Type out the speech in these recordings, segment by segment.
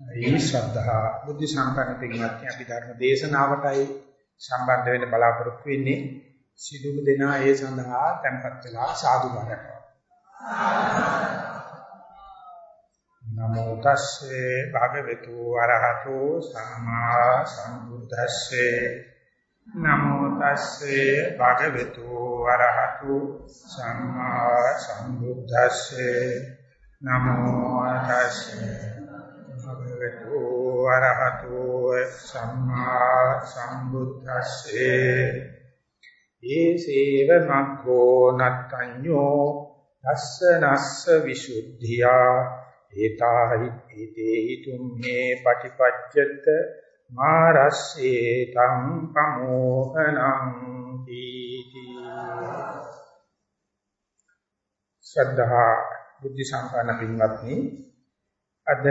ඒ ශ්‍රද්ධා බුද්ධ සම්පන්න පින්වත්නි අපි ධර්ම දේශනාවටයි සම්බන්ධ වෙන්න බලාපොරොත්තු වෙන්නේ. සිදුව දෙනා ඒ සඳහා tempත් වෙලා සාදු බණනවා නමෝ තස්සේ භගවතු වරහතු සම්මා සම්බුද්දස්සේ. නමෝ තස්සේ භගවතු වරහතු සම්මා සම්බුද්දස්සේ. නමෝ තස්සේ භගවතු වරහතු සම්මා සම්බුද්දස්සේ. ඒසේව මග්ගෝ නත්තඤ්ඤෝ තස්ස නස්ස විසුද්ධියා. ඒතාහි ඒතේහි තුම්මේ පටිපච්චත මාරස්සේ තං පමෝහනං තීති. ශ්‍රද්ධා බුද්ධ සම්පන්න පින්වත්නි අද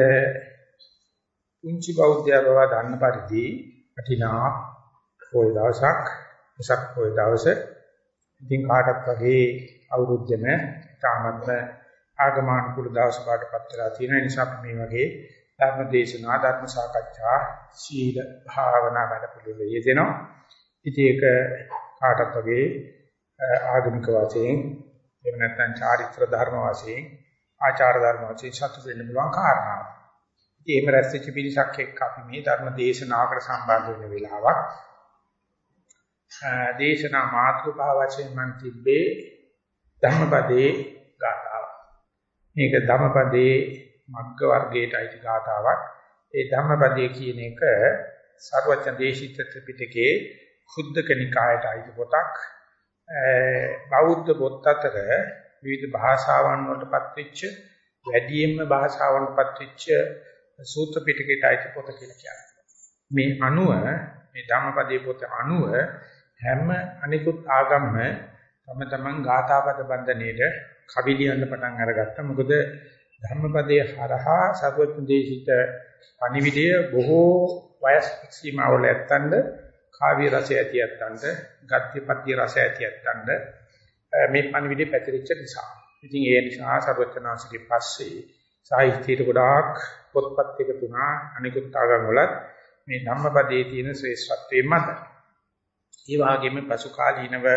පුංචි බෞද්ධය බව දන්න පරිදි වටිනා පොය දවසක් උසක් පොය දවසේ ඉතින් කාටත් වගේ අවුරුද්දෙම තාමත්ම ආගමනුකූල දවස් කාටපත් වෙලා තියෙන නිසා අපි මේ වගේ ධර්ම දේශනා ධර්ම සාකච්ඡා සීල භාවනා වැඩ පිළිවෙල යෙදෙනවා. ඉතින් ඒක කාටත් වගේ ආගමික වශයෙන් එහෙම නැත්නම් චාරිත්‍ර ධර්ම වශයෙන් ආචාර ධර්ම වශයෙන් සතු වෙන්න පුළුවන් කාරණාවක්. ඉතින් එහෙම රැස්වෙච්ච පිරිසක් එක්ක අපි මේ ධර්ම දේශනාවකට සම්බන්ධ වෙන වෙලාවක් දේශනා මාතෘකාව වශයෙන් මන් තිබ්බේ ධම්මපදේ ගාථාව. මේක ධම්මපදේ මග්ග වර්ගයට අයිති ගාථාවක්. ඒ ධම්මපදේ කියන එක සර්වඥ දේශිත ත්‍රිපිටකේ කුද්දක නිකායට අයිති පොතක්. බෞද්ධ පොත් අතර විවිධ භාෂාවන් වලටපත් වෙච්ච වැඩියෙන්ම භාෂාවන්ටපත් වෙච්ච සූත්‍ර පිටකයට අයිති පොත කියලා කියනවා. මේ අණුව මේ ධම්මපදයේ පොත අණුව හැම අනිකුත් ආගම්ම තම තමන් ගාථාපද බන්ධනයේට කවි ලියන්න පටන් අරගත්තා. මොකද ධම්මපදයේ හරහා සර්වඥ දේශිත පණිවිඩය බොහෝ වයස් සීමාවල ඇත්තඳ කාව්‍ය රසය ඇති ඇත්තඳ ගද්‍ය පද්‍ය රසය ඇති ඇත්තඳ මේ පණිවිඩය පැතිරිච්ච නිසා. ඉතින් ඒ නිසා සර්වඥාන්සේගේ පස්සේ සාහිත්‍යයට ගොඩාක් පොත්පත් එකතු වුණා අනිකුත් ආගම් වලත් මේ ධම්මපදයේ තියෙන ශ්‍රේෂ්ඨත්වයේ මත. ඒ වගේම පසු කාලීනව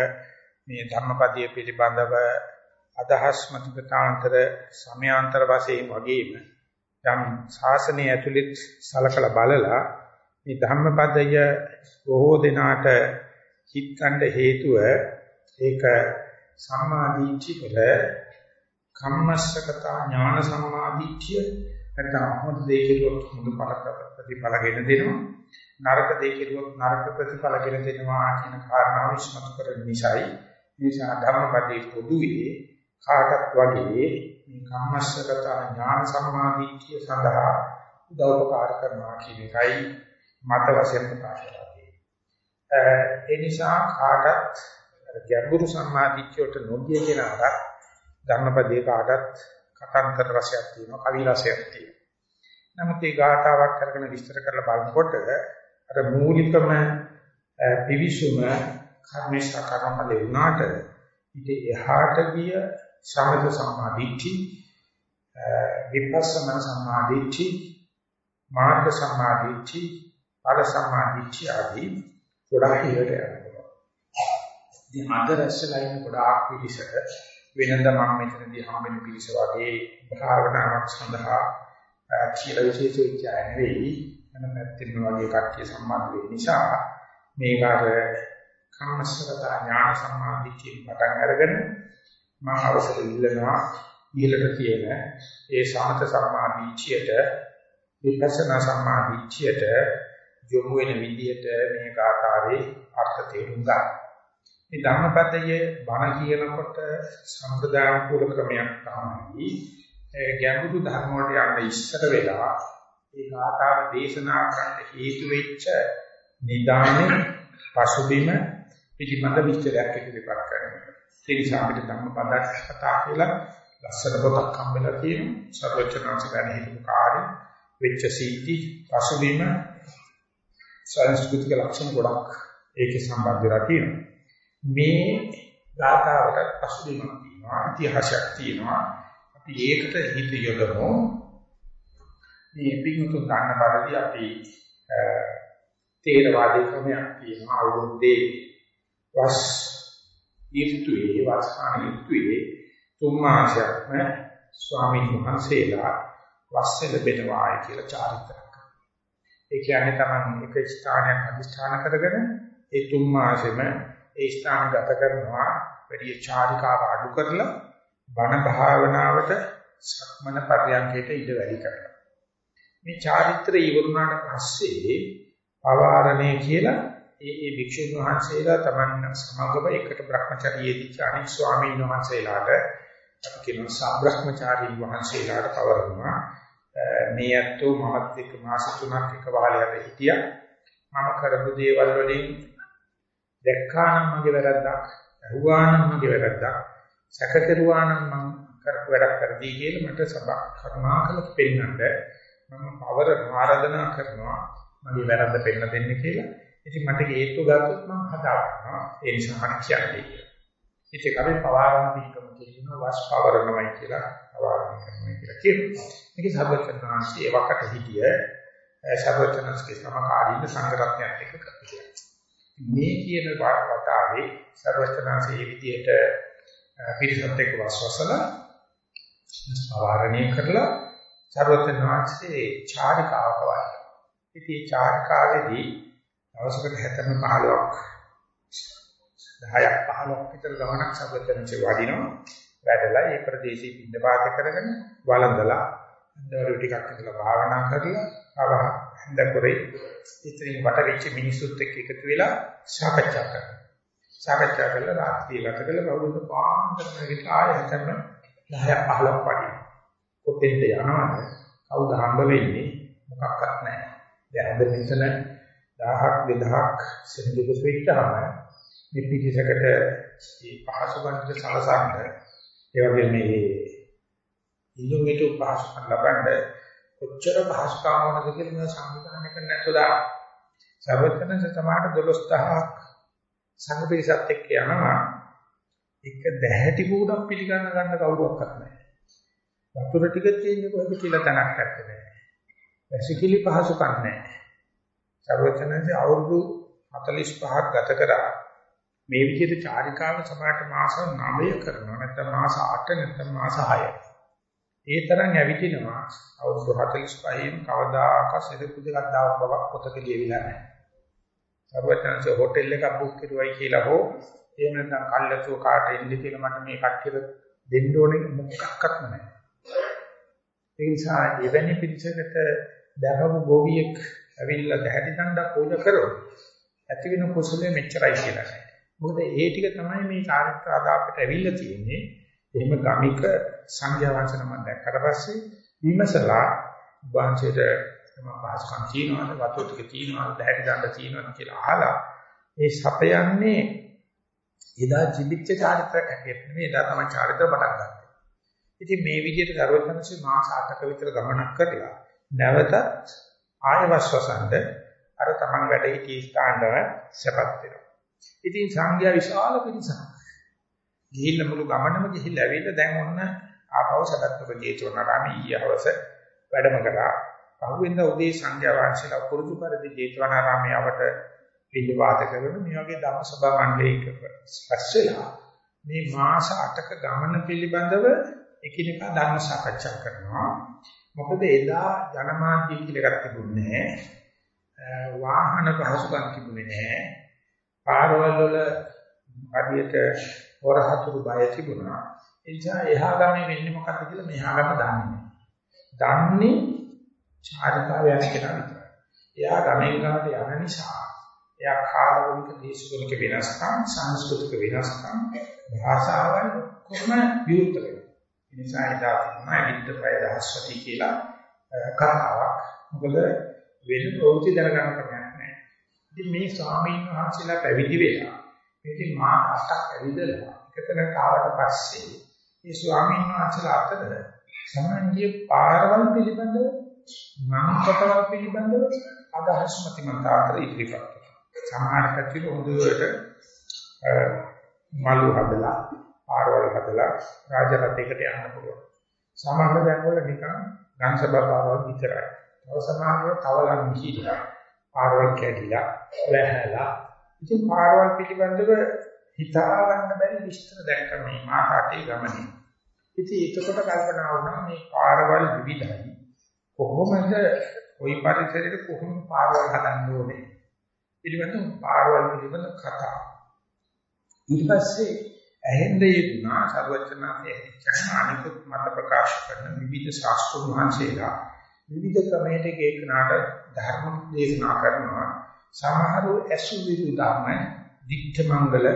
මේ ධම්මපදයේ පිළිබඳව අදහස් මතකතාන්තර සමයාන්තර වශයෙන් වගේම යම් ශාසනය ඇතුළත් සලකලා බලලා මේ ධම්මපදය බොහෝ දෙනාට හිතන්න හේතුව ඒක සම්මාදීච්චි වල කම්මස්සකතා ඥාන සම්මාදීච්චිය නැත්නම් හොඳ දේ කෙරුවොත් හොඳ ප්‍රතිඵලගෙන දෙනවා නරක දේ කෙරුවොත් නරක ප්‍රතිඵලගෙන දෙනවා කියන කාරණාව විශ්මතු කරන නිසායි නිසා ධර්මපදයේ පොදුවේ කාටත් වගේ මේ කම්මස්සගත ඥාන සම්මාදීත්‍ය සඳහා උදව්පකාර කරනවා කියන එකයි මත වශයෙන් ප්‍රකාශ කරන්නේ. ඒ නිසා කාටත් ගැඹුරු සම්මාදීත්‍යයට නොගිය කෙනාට ධර්මපදයේ කාටත් කතාන්තර රසයක් තියෙනවා කවි රසයක් තියෙනවා. නමුත් මේ ගාථාවක් කරගෙන විස්තර කරලා බලනකොට අර මූලිකම පිවිසුම කර්මේශා කර්මපදේ වුණාට ඊට එහාට ගිය සමථ සමාධිච්චි විපස්සනා සමාධිච්චි මාර්ග සමාධිච්චි ඵල සමාධිච්චි ආදී ගොඩාක් ඉහළට යනවා. ඉතින් අද රැස්ලා ඉන්න ගොඩාක් පිළිසක වෙනද මම මෙතනදී හම්බෙන පිළිස වගේ භාවනාවක් සඳහා කියලා විශේෂ විචාර නෙවෙයි මම පැත්තෙන් වගේ කට්ටිය සම්බන්ධ වෙන නිසා මේක අර කම්මස්සගත ඥාන සම්මාදිකේ පටන් අරගෙන මම අවසර ඉල්ලනවා ඊළඟට තියෙන ඒ සමත සම්මාදිචියට විපස්සනා සම්මාදිචියට යොමු වෙන විදිහට මේ කාකාරේ අර්ථ තේරුම් ගන්න. මේ ධම්මපදයේ බණ කියනකොට සම්ප්‍රදාන කුල ක්‍රමයක් තමයි ගැඹුරු ධර්ම වලට යන්න ඉස්සර වෙලා ඒ කාකාර දේශනා කරන්න හේතු වෙච්ච නිදානේ පසුබිම පිළිබඳ විස්තරයක් ඉදිරිපත් කරනවා. ඒ නිසා අපිට ධම්මපදයක් කතා කියලා ලස්සන පොතක් හම්බෙලා තියෙනවා. සර්වචනාංශ ගැන හිතපු කාර්ය වෙච්ච සීටි පසුබිම සංස්කෘතික ලක්ෂණ ගොඩක් ඒකේ සම්බන්ධ වෙලා තියෙනවා. මේ ධාතාවට පසුබිමක් තියෙනවා, ඉතිහාසයක් තියෙනවා. අපි ඒකට හිත යොදමු. මේ පිටුතුන් ගන්න පරිදි අපි තේරවාදී ක්‍රමයක් තියෙනවා අවුරුද්දේ වස් ඊර්තුවේ වස්කාන ඊර්තුවේ තුන් මාසයක්ම ස්වාමීන් වහන්සේලා වස්සල බෙදවායි කියලා චාරිත්‍රාක්. ඒ කියන්නේ තමයි එක ස්ථානයක් අධිෂ්ඨාන කරගෙන ඒ තුන් මාසෙම ඒ ස්ථාන ගත කරනවා. වැඩි චාරිකාව අඩු කරලා බණ භාවනාවට සක්මන පරියන්කයට ඉඩ වැඩි කරනවා. මේ චාරිත්‍රය ඉවරුනාට පස්සේ පවාරණය කියලා ඒ ඒ භික්ෂුන් වහන්සේලා තමන් සමගම එකට Brahmacharyaදී අනිත් ස්වාමීන් වහන්සේලාට අපි කියන සාබ්‍රහ්මචාරී වහන්සේලාට පවරනවා. මේ අතෝ මමත් එක්ක මාස තුනක් එක වාලයට හිටියා. මම කරපු දේවල් වලින් දැක්කා නම් මගේ වැරද්දක් අහුවා නම් මගේ වැරද්දක් සැක කෙරුවා නම් මම කරපු වැඩක් කරදී කියලා මට සබක් කරුණාකර පෙන්නන්න මම පවර ආරාධනා කරනවා මගේ වැරද්ද පෙන්න දෙන්න කියලා. ඉතින් මට හේතු ගත්තොත් මම හදා ගන්නවා. ඒ නිසා මට කියන්නේ කියලා. ඉතින් අපි පවාරණ පිටකම කියනවා වස් පවරනමයි කියලා පවාරණ කරනවා කියලා කියනවා. මේක සර්වචනාංශයේ වකට හිටිය සර්වචනස්ගේ සමකාලීන සංගරත්නයත් එක්ක කරලා. මේ කියන වතාවේ සර්වචනාංශයේ විදියට පිරිසත් එක්ක වස්වසලා පවාරණය කරලා සර්වචනාංශයේ චාරිකාවක වයි. ඉතින් චාරිකාවේදී දවසකට 70 15ක් 10ක් 15ක් විතර ගමනක් සර්වචනාංශේ වඩිනවා. වැඩලා ඒ ප්‍රදේශයේ පින්නපාත කරගෙන වළඳලා දවල් ටිකක් ඉඳලා භාවනා කරලා ආව හඳකුරේ ඉතින් වට වෙච්ච මිනිසුත් එක්ක එකතු වෙලා සාකච්ඡා කරනවා. සාකච්ඡා කරලා රාත්‍රිය ගත කළ බවුද පාන්දර නැගිටලා ආයෙ හතර 10ක් 15ක් වගේ. කොතෙන්ද යනවද? කවුද හම්බ වෙන්නේ? මොකක්වත් නැහැ. දැන් අද මෙතන 1000ක් 2000ක් සෙන්දුක ස්විච්චාම මේ පිටිසකට මේ පහසුකම් සලසන්න ඒ වගේ මේ ඉන්දුමිතු පහසුකම් ලබන්න කොච්චර පහසුකම් වුණද කියලා මම සංවිධානය කරන්න නැතුව දා සර්වඥන්ස සමාහට 12000ක් සංඝ පිරිසත් එක්ක යනවා එක දැහැටි කූඩක් පිළිගන්න ගන්න කවුරුවක්වත් නැහැ. වතුර ටික තියෙන්නේ කොහෙද කියලා තනක් නැත්තේ. වැසිකිලි පහසුකම් නැහැ. සර්වඥන්සේ අවුරුදු 45ක් ගත කරා මේ විදිහට චාරිකාව සමාට මාස 9 කරනවා නැත්නම් මාස 8 නැත්නම් මාස 6. ඒ තරම් ඇවිදිනවා අවුරුදු 45න් කවදාකවත් සිදුපු දෙකක් දාවක් බවක් පොතක ලියවිලා නැහැ. සර්වඥාන්සේ හෝටල් එකක් බුක් කරුවයි කියලා හෝ එහෙම නැත්නම් කල්ලාතුව කාට එන්න කියලා මට මේ කට්ටියට දෙන්න ඕනේ මොකක්වත් නැහැ. ඒ නිසා එවැනි පිළිසකට දහව ගෝවියෙක් ඇවිල්ලා දැහැටි දණ්ඩක් පූජා කරොත් ඇති වෙන කුසලයේ මෙච්චරයි කියලා නෑ. මොකද ඒ ටික තමයි මේ චාරිත්‍ර ආදාපට ඇවිල්ලා තියෙන්නේ. එහෙම ගමික සංඝයා වහන්සේ නම දැක්කට පස්සේ විමසලා වංශයට තම භාෂකම් තියෙනවද වතුර ටික තියෙනවද දැහැටි දණ්ඩ තියෙනවද කියලා අහලා ඒ සපයන්නේ එදා ජීවිච්ච චාරිත්‍රාක් හැටියට නෙමෙයි එදා තමයි චාරිත්‍ර පටන් ගත්තේ. ඉතින් මේ විදිහට දරුවචනසේ මාස 8ක විතර ගමනක් කරලා නැවතත් ආයවස්වසන්ද අර තමන් වැඩ සිටි ස්ථානවල සපත් වෙනවා. ඉතින් සංඝයා විශාල පිරිසක්. ගිහිල්ලා මුළු ගමනම ගිහිල්ලා ඇවිල්ලා දැන් ඔන්න ආපහු සදත්තුක ජේතවනාරාමයේ ඊයවස වැඩම කළා. පහුවෙන්ද උදේ සංඝයා වහන්සේලා පුරුදු පරිදි ජේතවනාරාමයේ අපට පිළිවාත කරන මේ වගේ ධම්ම සභා මණ්ඩලයක පස්සෙලා මේ මාස 8ක ගමන පිළිබඳව එකිනෙකා ධර්ම සාකච්ඡා කරනවා. මොකද එදා ජනමාධ්‍ය කියලා එකක් තිබුණේ නැහැ. වාහන පහසුකම් තිබුණේ නැහැ. පාරවල් වල හරියට හොරහතුරු බය තිබුණා. ඒ නිසා එහා ගමේ වෙන්නේ මොකක්ද කියලා මෙහා ගම දන්නේ නැහැ. දන්නේ චාරිකාව යන කෙනා විතරයි. එයා ගමෙන් ගමට යන නිසා එයා කාලවලික දේශගුණික වෙනස්කම් සංස්කෘතික වෙනස්කම් භාෂාවල් කොහොම විරුද්ධ වෙනවා. ඒ නිසා එදා තිබුණා විද්දපය දහස්වති කියලා කතාවක්. මොකද වෙන ප්‍රවෘත්ති දරගන්න ක්‍රමයක් නැහැ. ඉතින් මේ ස්වාමීන් වහන්සේලා පැවිදි වෙලා ඉතින් මා අටක් ඇවිදලා එකතන කාවට පස්සේ මේ ස්වාමීන් වහන්සේලා අතර සමන්ගේ පාරවල් පිළිබඳව මන්ත්‍රවල් පිළිබඳව අදහස් මතිමතාන්තර ඉදිරිපත් කරනවා. සමහර කච්චිල හොඳට මලු හදලා පාරවල් හදලා රාජරථයකට යන්න පුළුවන්. සමහර දැන්වල නිකන් ගංශබා පාරවල් විතරයි. තව සමහරව තවලන් ගිහිලා පාරවල් කැඩිලා වැහැලා ඉතින් පාරවල් පිළිබඳව හිතා ගන්න බැරි විස්තර දැක්ක මේ මාහාටේ ගමනේ. ඉතින් ඒකකොට කල්පනා වුණා මේ පාරවල් විවිධයි. කොහොමද ওই පරිසරයට කොහොමද පාරවල් හදන්න ඕනේ? පිළිබඳව පාරවල් පිළිබඳ කතා. ඊට පස්සේ ඇහෙන්ද යෙදුනා සර්වචනාසේ අනිකුත් මත ප්‍රකාශ කරන විවිධ ශාස්ත්‍ර වහන්සේලා විවිධ ක්‍රමයකට ඒකනාට ධර්ම දේශනා කරනවා සමහරව ඇසු විරුදාම දික්ඨ මංගල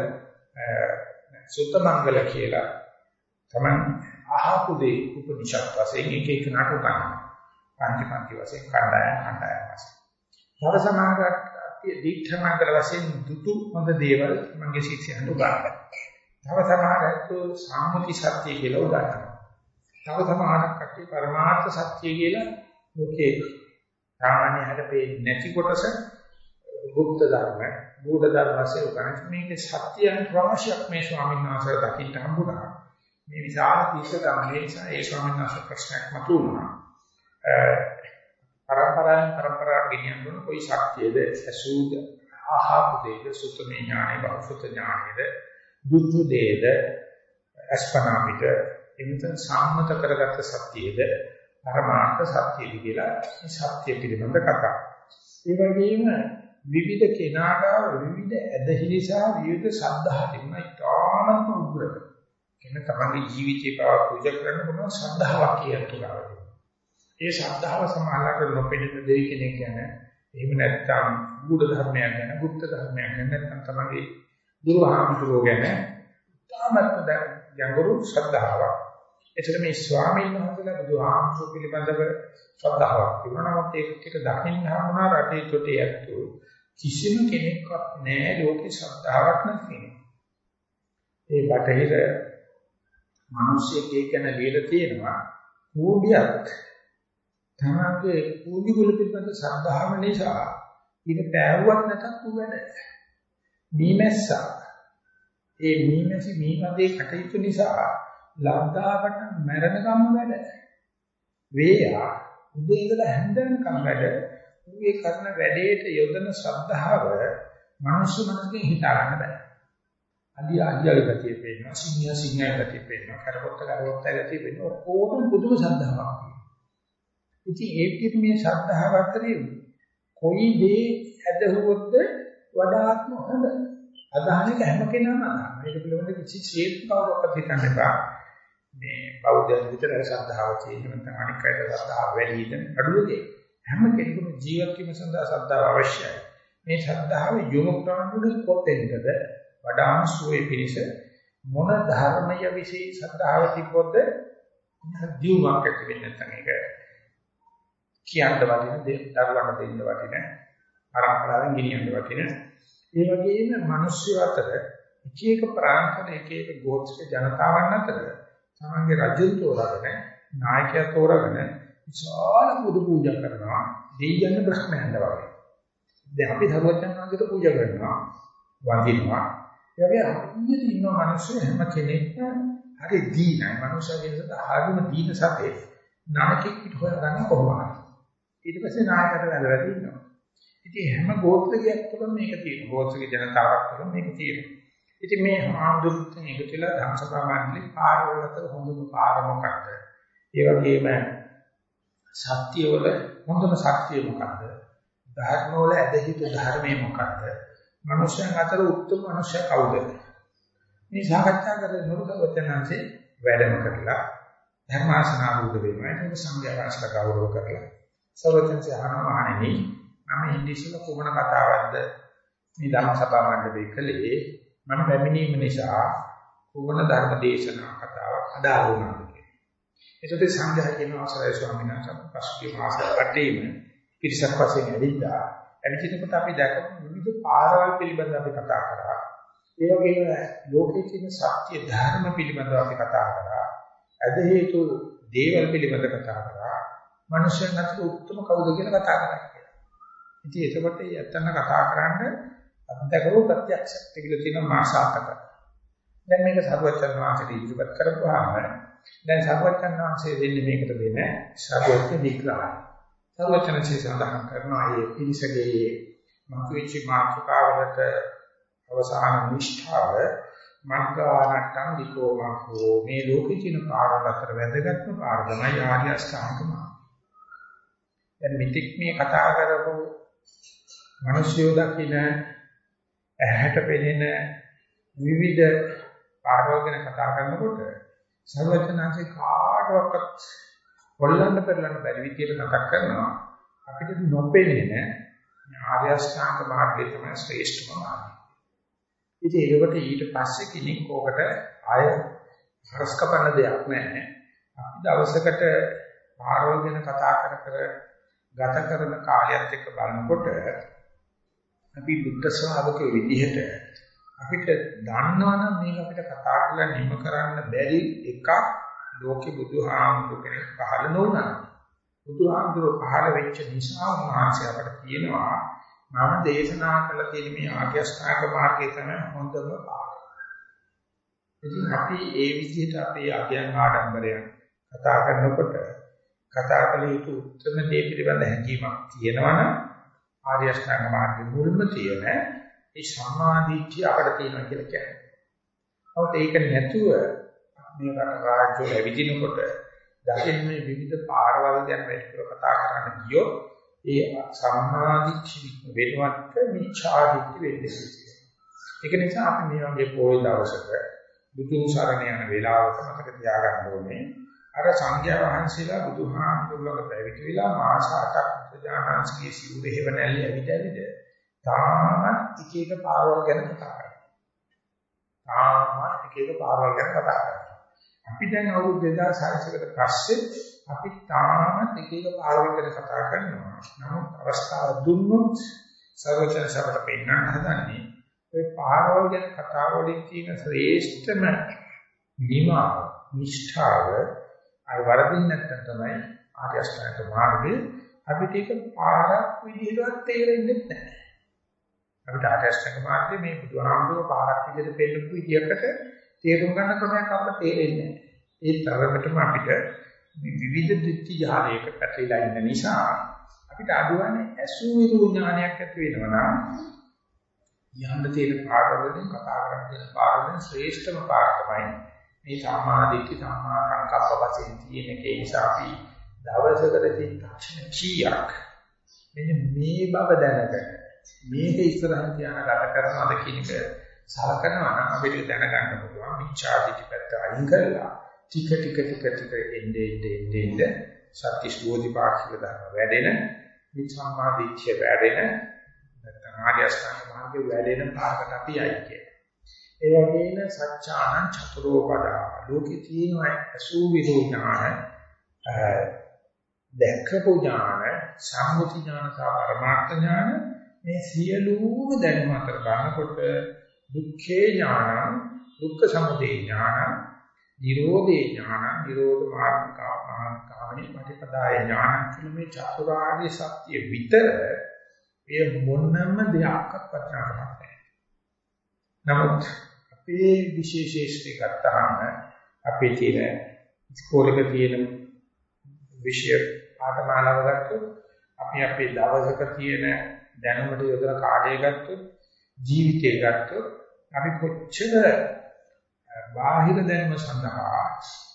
සුත්ත මංගල කියලා තමයි අහපු දේ උපනිෂද් වශයෙන් එක එක නට උගන්වනවා පංච පන්ති වශයෙන් කණ්ඩායම් කණ්ඩායම් වශයෙන්. තව සමහරට දික්ඨ මංගල වශයෙන් දුතු හොඳ දේවල් මගේ ශිෂ්‍යයන්ට උගන්වනවා. තව සමහරට සාමුති සත්‍ය කියලා උගන්වනවා. තව සමහරක් කට්ටිය පරමාර්ථ සත්‍ය කියලා ලෝකේ සාමාන්‍ය හැඩ නැති කොටස ගුප්ත ධර්ම, ගුඪ ධර්ම වශයෙන් උගන්වන මේකේ සත්‍යයන් රාශියක් මේ ස්වාමීන් වහන්සේ දකින්න හම්බුණා. මේ විශාල තීර්ථ ගමනේ නිසා ඒ ස්වාමීන් වහන්සේ ප්‍රශ්නයක් මතුවුණා. පරම්පරාවෙන් පරම්පරාවට ගෙනියන કોઈ ශක්තියද? ඇසූද ආහාපු දෙයද? සුතමේ ඥානෙ බහුසුත ඥානෙද බුද්ධ දෙයද? අස්පනාමිත එවිට සාමත කරගත්ත සත්‍යයේද? පරමාර්ථ සත්‍යයද කියලා මේ සත්‍ය පිළිබඳ කතා. ඒ වගේම විවිධ කෙනාට විවිධ ඇදහිලි සහ විවිධ ශ්‍රද්ධා තිබුණා ඉතාමත් උග්‍ර. කෙන තමන්ගේ ජීවිතේ පවා පූජා කරන්න පුළුවන් ශ්‍රද්ධාවක් කියනවා. ඒ ශ්‍රද්ධාව සමාලකට නොපෙනෙන දෙය කෙනෙක් ගැන එහෙම නැත්නම් ගුඪ ධර්මයක් ගැන, ගුප්ත ධර්මයක් ගැන නැත්නම් තමන්ගේ දුර්වහාමුදුරෝ ගැන ඉතාමත් ගැඹුරු ශ්‍රද්ධාවක්. එතකොට මේ ස්වාමීන් වහන්සේලා බුදුහාමුදුරු පිළිබඳව ශ්‍රද්ධාවක් තිබුණා. නමුත් ඒක ටික දකින්න හමුණා රටේ තොටේ ඇත්තෝ කිසිම කෙනෙක්වත් නැහැ ලෝකේ ශ්‍රද්ධාවක් නැති කෙනෙක්. ඒ බටහිර මිනිස්සෙක් කියන ලියලා තියෙනවා කූඩියක් තමගේ කූඩි වල පිළිබඳ ශ්‍රද්ධාව නිසා ඊට පෑවුවක් නැතත් ඌ වැඩ. මීමැස්සා ඒ මීමැසි මීමදේ කටයුතු නිසා ලද්දාවට මැරෙනකම් වැඩ. වේයා උදේ ඉඳලා හැන්ද වෙනකම් වැඩ. ඌගේ කරන වැඩේට යොදන ශ්‍රද්ධාව මනුෂ්‍ය මනසකින් හිතා ගන්න බෑ. අලිය අලියගේ ගතිය පේනවා, සිංහය සිංහයේ ගතිය පේනවා, කරපොත්ත කරපොත්ත ගතිය පේනවා. ඕකම පුදුම ශ්‍රද්ධාවක් තියෙනවා. ඉතින් ඒ විදිහට මේ ශ්‍රද්ධාව අතරේ කොයි දේ ඇදහුවොත්ද වඩාත්ම හොඳ. අදහනක හැම කෙනාම අදහන. මේක පිළිබඳ කිසි ශේප් කවුරක්වත් හිතන්න එපා. මේ බෞද්ධයන් විතර ශ්‍රද්ධාව තියෙන නැත්නම් අනික් අයට ශ්‍රද්ධාව වැඩි වෙන අඩුවකේ හැම කෙනෙකුම ජීවත් වීම සඳහා ශ්‍රද්ධාව අවශ්‍යයි. මේ ශ්‍රද්ධාව යොමු කරන්නේ කොතෙන්ද වඩාම සුවේ පිණිස මොන ධර්මය વિશે ශ්‍රද්ධාව තිබොත් දියුණුවක් ඇති වෙන්නේ නැත්නම් ඒක කියන්න වටින දේ දරුවන්ට දෙන්න වටින පරම්පරාවෙන් ගෙනියන්න වටින ඒ වගේම මිනිස්සු අතර එක එක ප්‍රාන්තවල එක එක ගෝත්‍රික ජනතාවන් අතර තමන්ගේ රජු තෝරාගෙන නායකයා තෝරාගෙන විශාල බුදු පූජා කරනවා දෙයයන් බ්‍රහ්මයන්ද වගේ. දැන් අපි සර්වඥාන්විත පූජා කරනවා වඳිනවා. ඒ වගේ අපිට ඉන්න මිනිස්සු හැම කෙනෙක්ම හරි දීනයි. මිනිස්සුන්ගේ හරිම දීන සතේ නායකෙක් පිට හොයාගන්න කොහොමද? ඊට පස්සේ නායකට වැළලා ඉන්නවා. ඉතින් හැම ගෝත්‍රයක් තුළම මේක තියෙනවා. ගෝත්‍රික ජනතාවක් තුළ මේක තියෙනවා. ඉතින් මේ ආඳුරුත් එකතු වෙලා ධම්සභා මණ්ඩලේ පාරවල අතර හොඳම පාර මොකක්ද? ඒ වගේම සත්‍යවල හොඳම සත්‍යය මොකක්ද? ධර්මවල ඇදහිතු ධර්මයේ මොකක්ද? මනුෂ්‍යයන් අතර උත්තම මනුෂ්‍ය කවුද? මේ සාකච්ඡා කරන නුරුදවචනanse වැඩම කරලා ධර්මාසනාරූඪ වෙනවා. ඒක සංඝයාසල ගෞරව කරලා සර්වඥන්සේ අහනවා අනේ මම ඉන්දිසිල කුමන කතාවක්ද මේ ධම්සභා මණ්ඩලේ කළේ මම පැමිණීම නිසා කුමන ධර්ම දේශනා කතාවක් අදාළ වුණාද කියලා. ඒකත් සංඝයා කියන අවසරයි ස්වාමීන් වහන්සේ පසුගිය මාස රටේම පිරිසක් වශයෙන් ඇවිල්ලා ඇවිදිනකොට අපි දැකපු විවිධ පාරවල් පිළිබඳව අපි කතා කරා. ඒ වගේම ලෝකයේ තියෙන සත්‍ය ධර්ම පිළිබඳව අපි කතා කරා. අද හේතු දේවල් පිළිබඳව කතා කරා. මනුෂ්‍යයන් අතර උත්තම කවුද කියලා කතා කරා. ඉතින් එතකොට යත්තන්න කතා කරන්නේ අත්දකපු ප්‍රත්‍යක්ෂ කියලා තියෙන මාසාතක. දැන් මේක සර්වචන් වහන්සේට ඉදිරිපත් කරපුවාම දැන් සර්වචන් වහන්සේ දෙන්නේ මේකට දෙන සර්වඥ විග්‍රහය. සර්වචනසේ සඳහන් කරනවා මේ පිරිසගේ මතුවෙච්ච මාතෘකාවලට අවසාන නිෂ්ඨාව මග්ගානට්ටම් විකෝමකෝ මේ ලෝකේ තියෙන කාරණා අතර වැදගත්ම කාරණායි ආර්ය අෂ්ටාංග මාර්ගය. දැන් මිත්‍යක් මේ කතා කරපු මිනිස්යෝ දකින ඇහැට පෙනෙන විවිධ පාරවගෙන කතා කරනකොට සර්වඥාන්සේ කාටවත් කොල්ලන්න පෙරලන්න බැරි විදියට මතක් කරනවා අපිට නොපෙනෙන ආර්ය අෂ්ටාංග මාර්ගය තමයි ශ්‍රේෂ්ඨම මාර්ගය. ඉතින් ඒකට ඊට පස්සේ කෙනෙක් ඕකට ආය හරස් කපන්න දෙයක් නැහැ. අපි දවසකට පාරවල් ගැන කතා කර කර ගත කරන කාලයත් එක්ක බලනකොට අපි බුද්ධ ශ්‍රාවකයෝ විදිහට අපිට දන්නවනම් මේක අපිට කතා කරලා නිම කරන්න බැරි එකක් ලෝකෙ බුදුහාමුදුර කෙනෙක් පහළ නොවුණා. බුදුහාමුදුර පහළ වෙච්ච නිසා උන්වහන්සේ අපට කියනවා මම දේශනා කළ තියෙන මේ ආර්ය අෂ්ටාංග මාර්ගය තමයි හොඳම පාඩම. ඉතින් අපි ඒ විදිහට අපේ අධ්‍යයන ආඩම්බරයන් කතා කරනකොට කතා කළ යුතු උත්තර දේ පිළිබඳ හැඟීමක් තියෙනවනම් ආර්ය අෂ්ටාංග මාර්ගයේ මුල්ම තියෙන ඒ සම්මාදිට්ඨිය අපිට තියෙනවා කියලා කියන්නේ. නමුත් ඒක නැතුව මේ රට රාජ්‍ය වල ඇවිදිනකොට දකින්නේ විවිධ පාරවල් ගැන වැඩිපුර කතා කරන්න ගියොත් ඒ සම්මාදිට්ඨි වෙනවට මිච්ඡාදිට්ඨි වෙන්නේ. ඒක නිසා අපි මේ වගේ පොයි දවසක බුදුන් සරණ යන වෙලාවක මතක තියාගන්න ඕනේ අර සංඝයා වහන්සේලා බුදුහාමුදුරුවෝ පැවිදි වෙලා මාස 8ක් බුදුජානන්සේගේ සිවුර හේව නැල්ල ඇවිදවිද තාමත් එක එක පාරවල් ගැන කතා කරනවා. තාමත් එක එක පාරවල් ගැන කතා කරනවා. අපි දැන් අවුරුදු 2600කට පස්සේ අපි තාමත් එක එක පාරවල් ගැන කතා කරනවා. නමුත් අවස්ථාව දුන්නොත් සර්වචන සබට පෙන්වන්න හදන්නේ ඔය පාරවල් ගැන කතා වලින් තියෙන ශ්‍රේෂ්ඨම නිමාව නිෂ්ඨාව අර වරදින් නැත්තම් තමයි ආර්ය අෂ්ටාංග මාර්ගයේ අපිට ඒක පාරක් විදිහට තේරෙන්නේ නැහැ. අපිට ආර්ය අෂ්ටාංග මාර්ගයේ මේ බුදුහාමුදුරුවෝ පාරක් විදිහට පෙන්නපු විදිහකට තේරුම් ගන්න ක්‍රමයක් අපිට තේරෙන්නේ නැහැ. ඒ තරමටම අපිට විවිධ දෘෂ්ටි ජාලයක පැටලලා ඉන්න නිසා අපිට අඩුවන්නේ අසුවිරු ඥානයක් ඇති වෙනවා නම් යන්න තියෙන පාඩවලින් කතා කරන්න තියෙන පාඩවලින් ශ්‍රේෂ්ඨම පාඩ තමයි මේ සම්මාදිට්ඨි සම්මා සංකප්ප වශයෙන් තියෙන ඒ නිසා අපි දවසකට චිත්තක්ෂණ කීයක් මෙන්න මේ බව දැනගෙන මේක ඉස්සරහින් තියාන ගත කරනවාද කියන එක සලකනවා නම් අපිට දැනගන්න පුළුවන් මිච්ඡාදිට්ඨි පැත්ත අයින් කරලා ටික ටික ටික ටික එන්නේ එන්නේ එන්නේ සත්‍ය ස්වෝධිපාක්ෂික ධර්ම වැඩෙන මිච්ඡාමාදිට්ඨිය වැඩෙන නැත්නම් ආර්ය අෂ්ටාංග මාර්ගයේ වැඩෙන පාරකට අපි යයි කියන්නේ. ඒ වගේම සත්‍යානං චතුරෝපදා ලෝකේ තියෙන අසු විරෝධාන දැක්කපු ඥාන සම්මුති ඥාන සහ පරමාර්ථ ඥාන මේ සියලුම දැනුම අතර බලනකොට දුක්ඛේ ඥාන දුක්ඛ සමුදය ඥාන නිරෝධේ ඥාන නිරෝධ මාර්ග කාමී ප්‍රතිපදාය ඥාන කියන මේ චතුරාර්ය සත්‍ය විතර එය මොනම දෙයක්වත් ප්‍රචාරයක් නැහැ. නමුත් අපේ විශේෂීස්ටි ගත්තාම අපේ තියෙන ඉස්කෝලේක තියෙන විෂය පාඨමාලාව ගත්තොත් අපි අපේ දවසක තියෙන දැනුමට යොදන කාර්යය ගත්තොත් ජීවිතය ගත්තොත් අපි කොච්චර බාහිර දැනුම සඳහා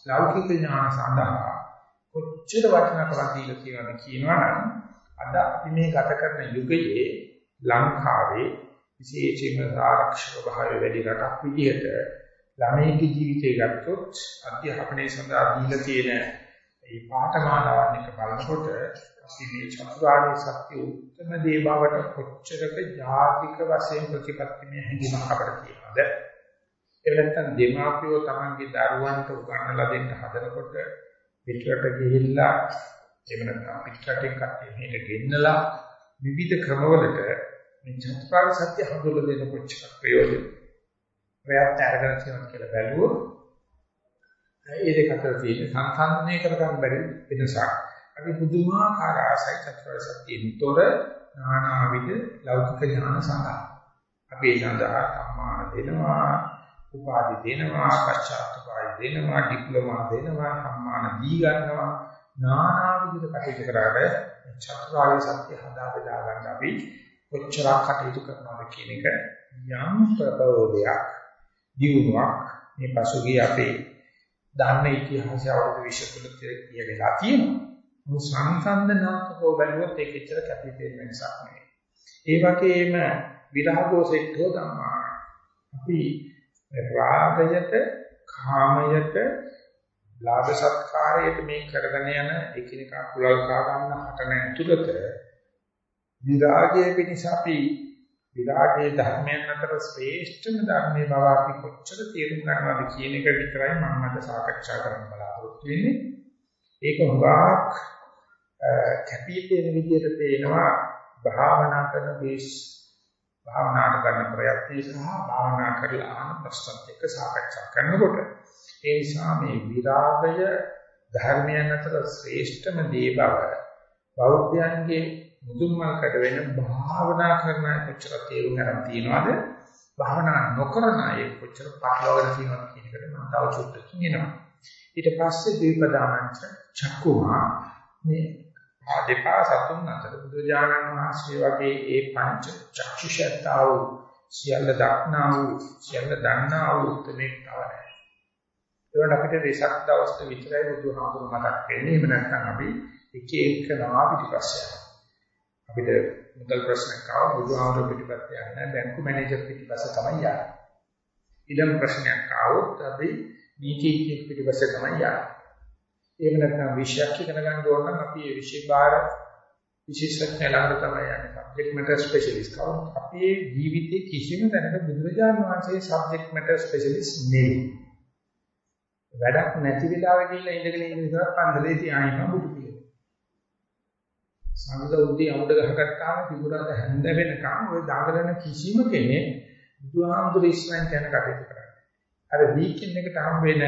ලෞකික ඥාන සඳහා කොච්චර වටිනාකමක් දීලා තියෙනවද කියනවනම් අද අපි මේ ගත කරන යුගයේ ලංකාවේ විශේෂයෙන්ම ආරක්ෂක භාවය වැඩි රටක් විදිහට ළමයිගේ ජීවිතය ගත්තොත් අධ්‍යාපනයේ සඳහා දීලා තියෙන මේ පාඨමාලාවන් එක බලනකොට අපි මේ චතුරාර්ය සත්‍ය උත්තම දේ බවට කොච්චරක ජාතික වශයෙන් ප්‍රතිපත්තිමය හැඟීමක් අපිට තියෙනවද ඒ නැත්තම් දෙමාපියෝ තමන්ගේ දරුවන්ට උගන්වලා දෙන්න හදනකොට පිටරට ගිහිල්ලා එහෙම නැත්නම් පිටරටෙන් කට්ටිය මෙහෙට ගෙන්නලා විවිධ ක්‍රමවලට මේ චතුරාර්ය සත්‍ය හඳුල්ලා දෙන කොච්චර ප්‍රයෝජන ප්‍රයත්න අරගෙන තියෙනවා කියලා බැලුවොත් ඒ දෙක අතර තියෙන සංසන්දනය කරගන්න බැරි වෙනසක්. අපි පුදුමාකාර ආසයි චතුරාර්ය සත්‍යෙන්තොර නානාවිද ලෞකික ඥාන සඳහා. අපි ඒ සඳහා සම්මාන දෙනවා, උපාධි දෙනවා, පශ්චාත්පාදි දෙනවා, ඩිප්ලෝමා දෙනවා, සම්මාන දී ගන්නවා. නානාවිද කටයුතු කරාට චතුරාර්ය සත්‍ය හදා බෙදා ගන්න අපි කොච්චරක් කටයුතු කරනවද කියන එක යම් ප්‍රබෝධයක් දිනුවක් මේ පසුගිය අපේ දන්න ඉතිහාසය අවුරුදු 20 තුළ කියවිලා තියෙනවා. මොකද සංසන්දනාත්මකව බැලුවොත් ඒක එච්චර කැපිපෙන වෙනසක් නෙවෙයි. ඒ වගේම විරාගෝ සෙට්ඨෝ ධම්මා. අපි රාගයට, කාමයට, ලාභ සත්කාරයට මේ කරගෙන යන එකිනෙකා කුලල් කා ගන්න හටන ඇතුළත විරාගයේ පිණිස අපි විරාගයේ ධර්මයන් අතර ශ්‍රේෂ්ඨම ධර්මයේ බව අපි කොච්චර තේරුම් ගන්නවද කියන එක විතරයි මම අද සාකච්ඡා කරන්න බලාපොරොත්තු වෙන්නේ. ඒක හුඟක් කැපී පෙනෙන විදිහට පේනවා භාවනා කරන බේස් භාවනාට කරන ප්‍රයත්නය සහ භාවනා කරලා ආන ප්‍රශ්නත් එක්ක සාකච්ඡා කරනකොට ඒ නිසා මේ විරාගය ධර්මයන් අතර ශ්‍රේෂ්ඨම දේ බව බෞද්ධයන්ගේ මුදුන්මල්කට වෙන භාවනා කරන කොච්චර තේරුම් ගන්න තියනවද? භාවනා නොකරන අය කොච්චර පටලවාගෙන තියෙනවද කියන එකට මම තව චුට්ටකින් එනවා ඊට පස්සේ දීපදානංච චක්කුමා මේ ආදීපා සතුන් අතර බුදුජානක මහසී වගේ ඒ පංච චක්ෂුෂත්තාව සියල්ල දක්නා වූ සියල්ල දන්නා වූ උත්මේ තවරයි ඒවට අපිට වෙසක් දවස් විතරයි බුදුහාමුදුරු මතක් වෙන්නේ. එහෙම නැත්නම් අපි එක එක නා පිටිපස්සේ අපිට මුදල් ප්‍රශ්නයක් ආව බුදුහාමුදුරු පිටිපස්සේ යන්නේ බැංකු මැනේජර් පිටිපස්සේ තමයි යන්නේ. ඉලම් ප්‍රශ්නයක් ආවොත් අපි නීතිඥයෙක් පිටිපස්සේ තමයි යන්නේ. එහෙම නැත්නම් විෂයක් ඉගෙන ගන්න ඕන නම් අපි ඒ විෂය බාර විශේෂඥ ළඟට තමයි යන්නේ සබ්ජෙක්ට් මැටර් ස්පෙෂලිස්ට් කවුරු අපේ ජීවිතේ කිසිම තැනක බුදුරජාණන් වහන්සේ සබ්ජෙක්ට් මැටර් ස්පෙෂලිස්ට් නෙවෙයි වැඩක් නැති වෙලාවෙ ගිහිල්ලා ඉඳගෙන ඉන්න නිසා පන්දලේ තියාගෙන බුදු පිළිම. සමුද උදේ අමුඩ ගහගත්තාම තිබුණාද හැන්ද වෙනකම් ওই දාගලන කිසිම කෙනෙක් බුදුහාමුදුර ඉස්ලාම් කියන කටයුතු කරන්නේ. අර වීකෙන් එකට හම් වෙන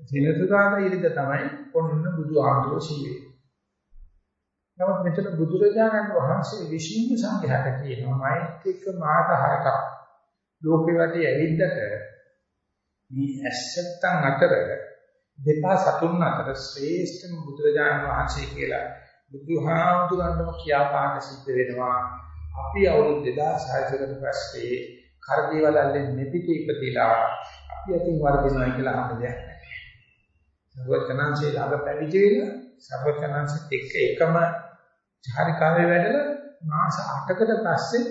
සිනසුදාන ඉරිද තමයි ඔන්න බුදුහාමුදුර සීවේ. නමුත් මෙතන බුදුරජාණන් වහන්සේ විශ්ින්න සංඝයාට කියනවා මෛත්‍රික මාත හරක ලෝකේ වටේ ඇවිද්දට මේ ඇස්සත්තන් අතර දෙපා සතුන් අතර ශ්‍රේෂ්ඨම බුදුරජාණන් වහන්සේ කියලා බුදුහාමුදුරන්ම කියාපාන්න සිද්ධ වෙනවා. අපි අවුරුදු 2600කට පස්සේ කරදීවලල්ලේ මෙපිට ඉපදිලා අපි අතින් වර්ධිනවා කියලා අහන්න දෙයක් නැහැ. සර්වචනංශේ ළඟ පැවිදි වෙලා සර්වචනංශෙත් එක්ක එකම චාරිකාවේ වැඩලා මාස 8කට පස්සේ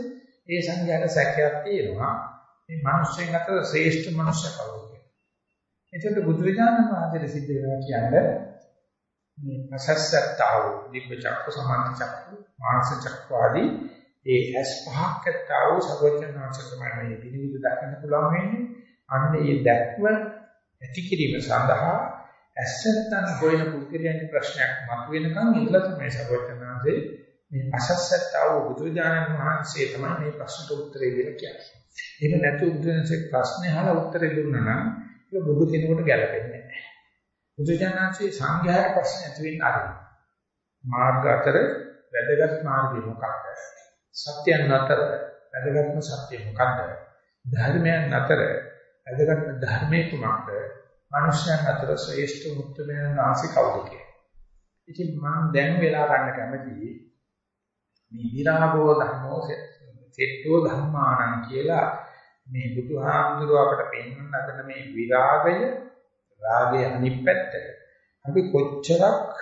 ඒ සංඝයාට සැකයක් තියෙනවා. මේ මිනිස්සුන් අතර ශ්‍රේෂ්ඨ මනුෂ්‍ය කවුද? එතකොට බුදුරජාණන් වහන්සේට සිද්ධ වෙනවා කියන්නේ මේ ප්‍රසස්සත්තාව දිබ්බ චක්ක සමාන චක්ක මානස චක්ක ආදී ඒ ඇස් පහක් ඇත්තව සර්වඥාන්සේ තමයි මේ විවිධ දක්වන්න පුළුවන් වෙන්නේ අන්න ඒ දැක්ම ඇති කිරීම සඳහා ඇස්සත්තන් හොයන පුද්ගලයන්ගේ ප්‍රශ්නයක් මතුවෙනකන් ඉඳලා තමයි සර්වඥාන්සේ මේ අසස්සත්තාව බුදුරජාණන් වහන්සේ තමයි මේ ප්‍රශ්නට උත්තරේ දෙන්න කියන්නේ. එහෙම නැතු බුදුරජාණන්සේ ප්‍රශ්නේ අහලා උත්තරේ දුන්නා නම් ඒක බුදු කෙනෙකුට ගැලපෙන්නේ නැහැ. බුදුජානනාංශයේ සංඝයාට ප්‍රශ්න ඇති වෙන්න ආරයි. මාර්ග අතර වැදගත් මාර්ගය මොකක්ද? සත්‍යයන් අතර වැදගත්ම සත්‍ය මොකක්ද? ධර්මයන් අතර වැදගත්ම ධර්මයේ කුමක්ද? මනුෂ්‍යයන් අතර ශ්‍රේෂ්ඨ මුක්තමයන් වාසි කවුද කියලා. ඉතින් මම දැන් වෙලා ගන්න කැමතියි මේ විරාගෝ ධර්මෝ සෙට්ටෝ ධම්මානං කියලා මේ බුදුහාමුදුරුව අපට පෙන්වන්න හදන මේ විරාගය රාගයේ අනිත් පැත්ත අපි කොච්චරක්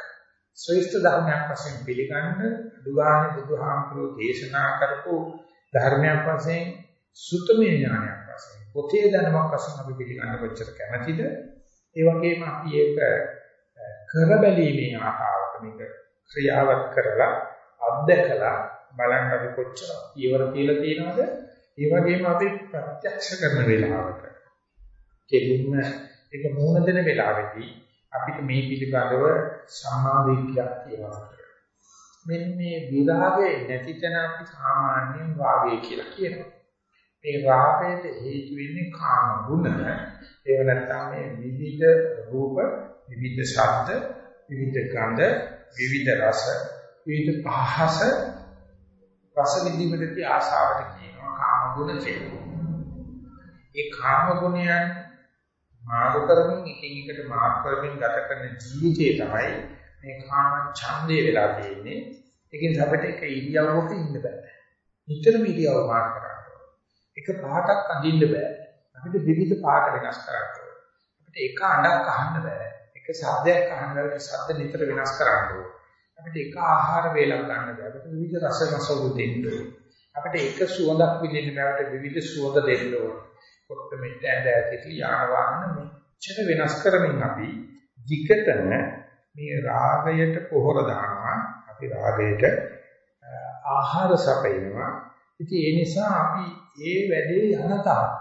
ශ්‍රේෂ්ඨ ධර්මයක් වශයෙන් පිළිගන්න අදුගාන බුදුහාමුදුරුව දේශනා කරපු ධර්මයක් වශයෙන් සුතමේ ඥානයක් වශයෙන් පොතේ දැනුමක් වශයෙන් අපි පිළිගන්න කොච්චර කැමැතිද ඒ වගේම අපි ඒක කරබැලීමේ ආකාරයට මේක ක්‍රියාවත් කරලා අත්දකලා බලන්න අපි කොච්චර ඊවර කියලා තියෙනවද ඒ වගේම අපි ප්‍රත්‍යක්ෂ කරන වෙලාවට කෙලින්ම ඒක මූණ දෙන වෙලාවෙදී අපිට මේ පිළිබඳව සම්මාදිට්ඨියක් තියෙනවා. මෙන්න මේ විරාගයේ නැති තැන අපි සාමාන්‍යයෙන් වාගය කියලා කියනවා. මේ රාගයට හේතු වෙන්නේ කාම ගුණ. ඒව නැත්නම් මේ විවිධ රූප, විවිධ ශබ්ද, විවිධ ගන්ධ, විවිධ රස, විවිධ පහස රස විඳීමේදී ආශාවට ගුණ තියෙනවා. ඒ කාම ගුණයන් මාරු කරමින් එකින් එකට මාරු කරමින් ගත කරන ජීවිතය තමයි මේ කාම ඡන්දේ වෙලා තියෙන්නේ. ඒකෙන් අපිට එක ඉරියව්වක ඉන්න බෑ. නිතරම ඉරියව් මාරු කරන්න එක පාටක් අඳින්න බෑ. අපිට විවිධ පාට වෙනස් කරන්න අපිට එක අඬක් අහන්න බෑ. එක ශබ්දයක් අහන්න බෑ. ශබ්ද නිතර වෙනස් කරන්න අපිට එක ආහාර වේලක් ගන්න බෑ. අපිට විවිධ රස රසවල දෙන්න අපිට එක සුවඳක් විඳින්න බෑ. අපිට විවිධ සුවඳ දෙන්න ඕන. කොට මෙතන ඇති යාන වාහන මෙච්චර වෙනස් කරමින් අපි ධිකතන මේ රාගයට පොහොර දානවා. අපි රාගයට ආහාර සපයනවා. ඉතින් ඒ නිසා අපි ඒ වැඩේ යන තාක්ක මේ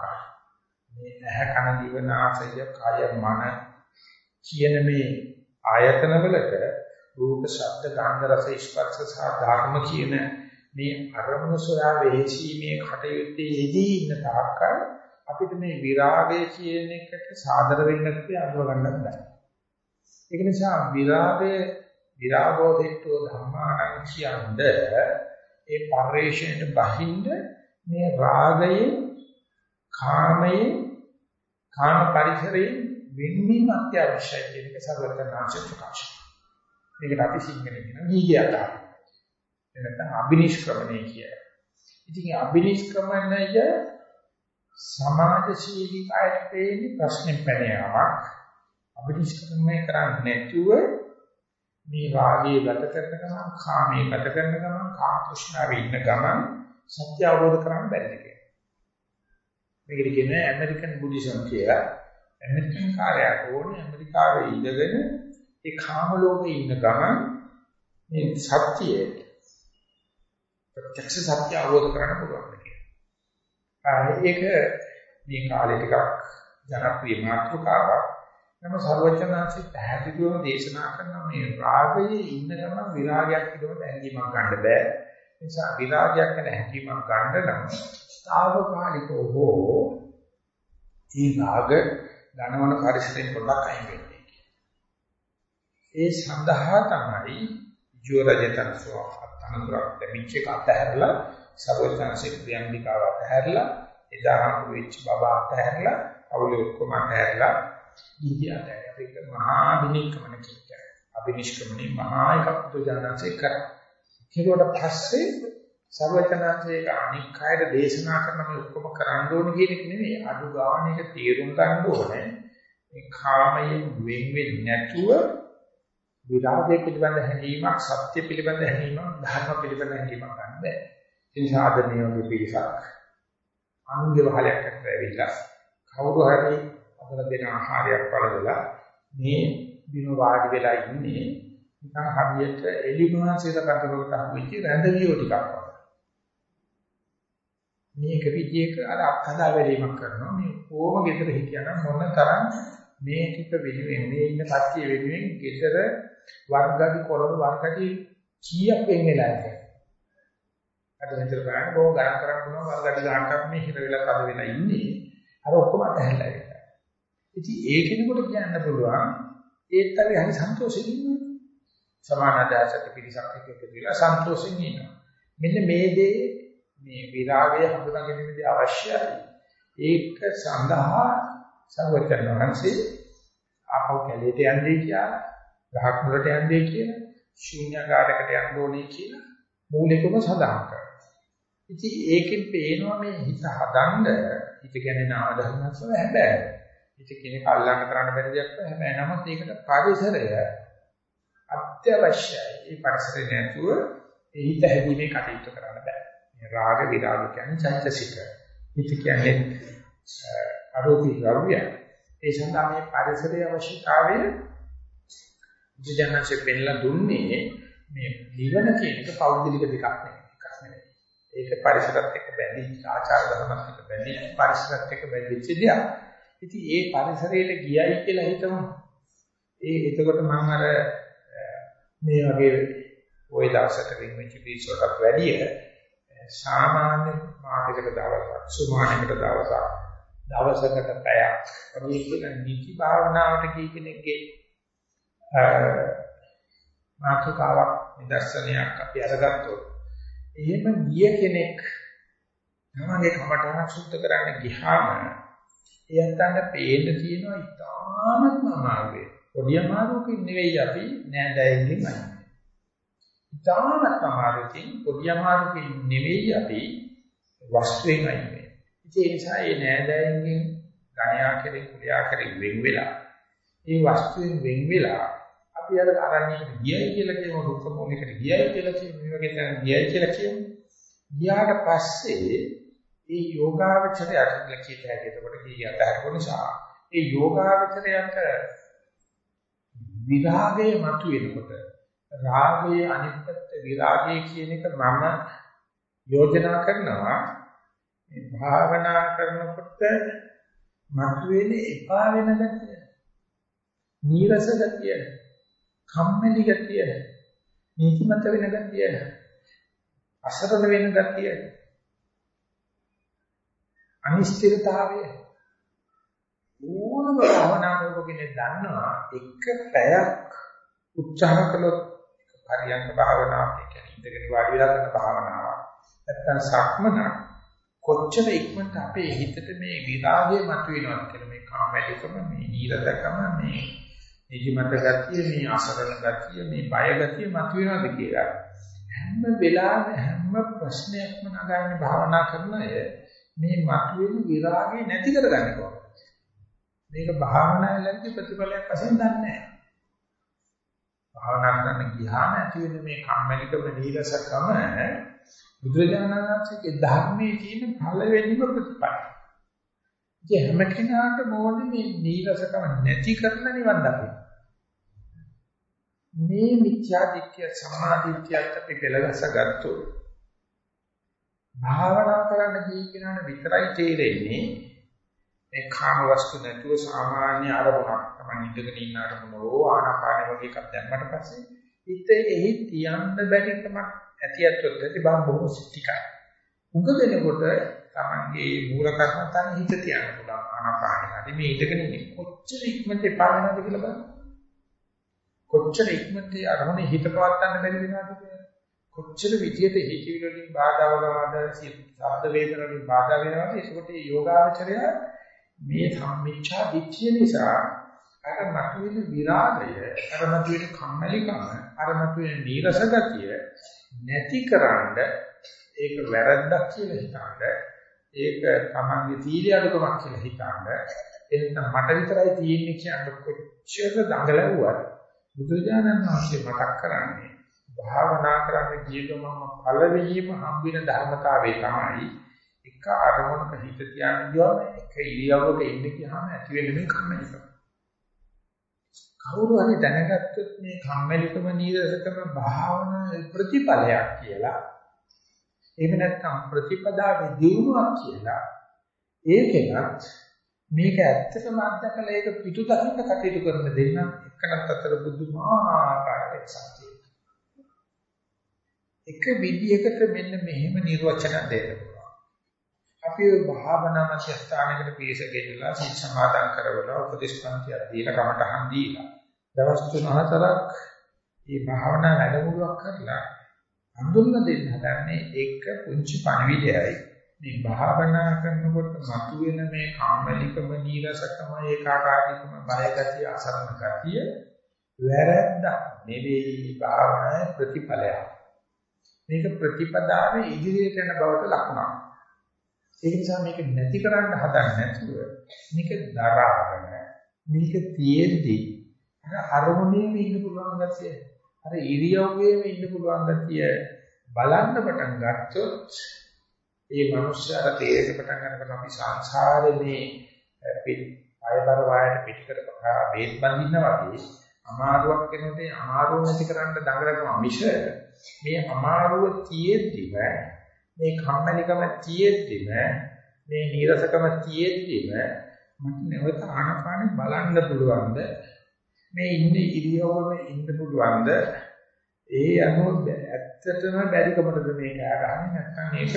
ඇහැ කන දිව නාසය කය මන කියන මේ ආයතන වලට රූප ශබ්ද ගන්ධ රස ස්පර්ශ සහ ධර්ම කියන මේ අරමුණු සොයා වෙහසීමේ කටයුත්තේ යෙදී ඉන්න තාක්කල් අපිට මේ විරාගය කියන එකට සාදර වෙන්න කියලා අඳුර ගන්නත් බෑ. ඒක නිසා විරාගය විරාගෝ දෙට්ටෝ ධම්මාණං කියන්නේ ඒ පරිශ්‍රයට බහින්ද මේ රාගයෙන් කාමයෙන් කාම පරිසරයෙන් වෙන්වීම අත්‍යවශ්‍යයි කියන එක සර්වඥාන්සේ ප්‍රකාශ කරනවා. මේකට අපි සිංහලෙන් කියන නීගයට. එනකම් අබිනිෂ්ක්‍රමණය කිය. ඉතින් අබිනිෂ්ක්‍රමණය සමාජශීලී කායට දෙන්නේ ප්‍රශ්නෙ පැන යාමක්. අබිනිෂ්ක්‍රමණය කරන්නේ නැතුව මේ රාගයේ ගත කරන ගමන් කාමයේ ගත කරන ගමන් කාම තෘෂ්ණාවේ ඉන්න ගමන් සත්‍ය අවබෝධ කරගන්න බැරිද කියලා. මේකට කියන්නේ ඇමරිකන් බුද්දිසම් කියලා. ඇමරිකන් කාර්යයක් ඕනේ ඇමරිකාවේ ඉඳගෙන ඒ කාම ලෝකේ ඉන්න ගමන් මේ සත්‍යයේ ප්‍රත්‍යක්ෂ සත්‍ය අවබෝධ කරගන්න පුළුවන් කියලා. ඒක මේ කාලේ ටිකක් ජනප්‍රිය මාතෘකාවක්. නම සර්වචනාංශي පැහැදිලිවම දේශනා කරන මේ රාගයේ ඉන්න ගමන් විරාගයක් පිටවට ඇඟීමක් ගන්න බෑ. ඒ නිසා විරාගයක් ගැන හැඟීමක් ගන්න නම් తాවකාලිකව හෝ ඒ රාග ධනවන පරිසරයෙන් පොඩ්ඩක් අයින් වෙන්නේ. ඒ සඳහා තමයි ජෝරජතනසෝ අතනතුරක් ලැබිච්ච එක අතහැරලා සර්වචනාංශික ප්‍රියම්බිකාව අතහැරලා එදා හම්බ වෙච්ච බබා අතහැරලා අවුල ඔක්කොම අතහැරලා ඉන්දියාට අපිට මහා විනික්‍රමණ කියන්නේ. අභිනිෂ්ක්‍රමණේ මහා එකක් පුදුජානන්සේ කරා. ඒකට පස්සේ සර්වචනාංශයක අනික් කායද දේශනා කරන මේ ඔක්කොම කරන්න ඕන කියන එක නෙමෙයි. අඩු ගානක තීරුම් ගන්න ඕනේ. මේ කාමයෙන් වෙන් වෙන්නේ නැතුව විරාගය පිළිබඳ හැඟීමක්, සත්‍ය පිළිබඳ හැඟීමක්, ධර්ම පිළිබඳ හැඟීමක් ගන්න බෑ. ඒ නිසා අද මේ වගේ පිළිසක් අනුන්ගේ වහලයක් අතර ඇවිල්ලා කවුරු හරි හදලා දෙන ආහාරයක් වලදලා මේ බිම වාඩි වෙලා ඉන්නේ නිකන් හරියට එලිමාසිර කටකට හම්බෙච්ච රැඳවියෝ ටිකක් වගේ. මේක විදියක අර අත්හදා බැලීමක් කරනවා මේ කොහොම ගෙදර හිටියනම් මොන තරම් මේ ටික වෙනුවෙන් මේ ඉන්න කට්ටිය වෙනුවෙන් ගෙදර වර්ගදි කොළඹ වර්ගදි කීයක් වෙන් වෙලා ඉන්නේ. අද මෙතන බලන්න බොහොම ගණන් කරන්න පුළුවන් වර්ගදි ගන්නක් මේ හිර වෙලා කද වෙලා ඉන්නේ. අර ඔක්කොම අතහැරලා ඉතින් ඒ කෙනෙකුට කියන්න පුළුවන් ඒත් අපි හරි සන්තෝෂෙන් ඉන්නවා. සමාන අදහසක පිරිසක් එක්ක කියලා සන්තෝෂෙන් ඉන්නවා. මෙන්න මේ දේ මේ විරාගය හඳුනා ගැනීමදී අවශ්‍යයි. ඒක සඳහා සර්වචන් වහන්සේ ආපහු කැලේට යන්නේ කියලා, ගහක් මුලට යන්නේ කියලා, ශූන්‍යකාරයකට යන්න ඕනේ කියලා මූලිකව සඳහන් කරනවා. ඉතින් ඒකෙන් පේනවා මේ හිත හදන්න හිත කියන්නේ නාම ධර්මස්ව හැබැයි ඉතින් කෙනෙක් අල්ලන්න කරන්න බැරි දෙයක් නෑ. හැබැයි නමුත් ඒකට පරිසරය අත්‍යවශ්‍යයි. ඒ පරිසරය නැතුව ඒ හිත හැදීමේ කටයුතු කරන්න බෑ. මේ රාග විරාග කියන්නේ චෛතසික. හිත කියන්නේ අරෝපී ද්‍රව්‍ය. ඒ සඳහා මේ පරිසරයේ අවශ්‍යතාවය ජීජනසේ පෙන්ලා දුන්නේ මේ නිවන කියන එක පෞද්ගලික දෙකක් නෙවෙයි. එකක් නෙවෙයි. ඒක පරිසරත් එක්ක බැඳී ආචාර ධර්මත් එක්ක බැඳී පරිසරත් එක්ක බැඳිච්ච දෙයක්. ඉතින් ඒ පරිසරයට ගියයි කියලා හිතමු. ඒ එතකොට මම අර මේ වගේ ওই දවසට වෙච්ච පිටසකට වැඩිය සාමාන්‍ය මානසික දවසක් සුමානකට දවසක් දවසකට පැයක් වගේ කියන නිති භාවනාවට කී කෙනෙක්ගේ මාතෘකාවක් නිදර්ශනයක් අපි අරගත්තොත් එහෙම ගිය කෙනෙක් තමගේ කමටහන් සුද්ධ කරන්න ගියාම එයන්ට පේන්න තියෙනවා ඉතාමත්ම අමාරුයි. පොඩි අමාරුවකින් නෙවෙයි අපි නෑදෑයන්ගෙන් අයින්. ඉතාමත් අමාරුකින් පොඩි අමාරුකින් නෙවෙයි අපි වස්තුවෙන් අයින් වෙන්නේ. ඒ නිසා මේ නෑදෑයන්ගෙන් ගණයා කෙරේ කුලයා කෙරේ වෙන් වෙලා ඒ වස්තුවෙන් වෙන් වෙලා අපි අර අරණියකට ගියයි කියලා කියමු දුක්ඛ මොලේකට ගියයි කියලා කියමු මේ වගේ තැන ගියයි කියලා කියමු. ගියාට පස්සේ ඒ යෝගාවචරය අරගෙන කීත හැකි. එතකොට කී අතහරපු නිසා ඒ යෝගාවචරයට විරාගය මතුවෙනකොට රාගයේ අනිත් පැත්ත විරාගය කියන එක මම යෝජනා කරනවා. මේ භාවනා කරනකොට මතුවෙන එපා වෙන ගතිය නීරස ගතිය කම්මැලි ගතිය නීතිමත් වෙන ගතිය අසරණ වෙන ගතිය අනිශ්චිතතාවය. ඕනම භාවනා කරපු කෙනෙක් දන්නවා එක පැයක් උත්සාහ කළොත් පරියන්ක භාවනාවක් කියන්නේ ඉඳගෙන වාඩි වෙලා කරන භාවනාවක් නැත්තම් සක්මන කොච්චර ඉක්මනට අපේ හිතට මේ විරාගය මතුවෙනවද කියලා මේ කාමයකම මේ නීරසකම මේ නිදිමත ගතිය මේ අසරණ ගතිය මේ බය ගතිය මතුවෙනවද කියලා. හැම වෙලාවෙම හැම ප්‍රශ්නයක්ම නගන්නේ භාවනා කරන අය මේ මතුවෙන විරාගය නැති කරගන්න ඕන මේක භාවනාවේදී ප්‍රතිඵලයක් වශයෙන් දන්නේ නැහැ. භාවනා කරන්න ගියාම ඇති වෙන මේ කම්මැලිකම නීරසකම බුදුරජාණන් වහන්සේගේ ධර්මයේ තියෙන පළවෙනිම ප්‍රතිපලයි. ඉතින් හැම කෙනාටම ඕනේ මේ නීරසකම නැති කරන නිවන් දකින්න. මේ මිත්‍යා දිට්ඨිය සමාධිත්‍යයට අපි පෙළගස ගත්තොත් භාවනා කරන්න ගිය කෙනාට විතරයි තේරෙන්නේ මේ කාම වස්තු නැතුව සාමාන්‍ය අරමුණක් තමයි ඉඳගෙන ඉන්න අරමුණ ඕ ආනාපාන වගේ එකක් දැම්මට පස්සේ හිත එහි තියන්න බැරි කමක් ඇතියත්ොත් ඇති බං බොහෝ සිටිකයි. උග දෙනකොට තමන්ගේ මූල කර්මතන හිත තියන්න පුළුවන් ආනාපානෙ. හරි මේ ඉඳගෙන ඉන්නේ කොච්චර ඉක්මනට එපා වෙනවද කියලා බලන්න. කොච්චර ඉක්මනට අරමුණේ හිත පවත්වන්න බැරි වෙනවද කියලා. කොච්චර විදියට හිතවිලි වලින් බාධා වලවද ශබ්ද වේදන වලින් බාධා වෙනවද ඒකට යෝගාචරය මේ සම්මිච්ඡා දිට්ඨිය නිසා අර මතුවෙන විරාගය, අර මතුවෙන කම්මැලිකම, අර මතුවෙන නීරස ගතිය නැතිකරන්න ඒක වැරද්දක් කියලා හිතනද ඒක තමන්ගේ තීලිය අඩුකමක් කියලා හිතනද එහෙනම් මට විතරයි තියෙන්නේ කියන කොච්චර දඟලුවත් බුදුරජාණන් වහන්සේ මතක් කරන්නේ භාවනා කරන්න ගිය ගමන් පළවෙනිම හම්බෙන ධර්මතාවය තමයි එක අරමුණක හිත තියාගෙන ගියාම එක ඉරියව්වක ඉන්න ගියාම ඇති වෙන මේ කම්මැලිකම. කවුරු හරි දැනගත්තොත් මේ කම්මැලිකම නීරසකම භාවනා ප්‍රතිඵලයක් කියලා. එහෙම නැත්නම් ප්‍රතිපදාවේ දියුණුවක් කියලා. ඒකෙනත් මේක ඇත්තටම අත්දකලා ඒක පිටු දකින්න කටයුතු කරන දෙන්න එක්කනත් අතර බුදුමාහාකාර වෙනසක් එක විදියකට මෙන්න මෙහෙම නිර්වචන දෙන්න අපි ওই භාවනා මධ්‍යස්ථානයකට පිළිස ගෙන්නලා සිත සමාදන් කරවලා උපදේශපන්තියක් දීලා කමටහන් දීලා දවස් තුනහතරක් මේ භාවනා වැඩමුළුවක් කරලා හඳුන්ව දෙන්න හදන්නේ එක පුංචි පණවිඩයයි. මේ භාවනා කරනකොට මතුවෙන මේ කාමලිකම නීරසකම ඒකාකාරීකම බය ගතිය අසරණ ගතිය වැරද්ද නෙවෙයි භාවනාවේ ප්‍රතිඵලයක්. මේක ප්‍රතිපදාවේ ඉදිරියට යන බවට ලකුණක්. ඒ නිසා මේක නැති කරන්න හදන්නේ නැතුව මේක දරාගෙන මේක තියෙද්දි අර අරමුණේම ඉන්න පුළුවන් ගැතිය. අර ඉරියව්වේම ඉන්න පුළුවන් ගැතිය බලන්න පටන් ගත්තොත් ඒ මනුස්සයාට තේරෙන්න පටන් ගන්නකොට අපි සංසාරේ මේ අයබර වායට පිටිකට බේත් බඳින්න වගේ අමාරුවක් වෙනකොට අමාරුව නැති කරන්න දඟලනවා මිස මේ අමාරුව තියෙද්දිම මේ කම්මැලිකම තියෙද්දිම මේ නීරසකම තියෙද්දිම මට නැවත ආනපානෙ බලන්න පුළුවන්ද? මේ ඉන්නේ ඉරියව්වම ඉන්න පුළුවන්ද? ඒ අනුව ඇත්තටම බැරිකමටද මේක ආගන්නේ නැත්නම් මේක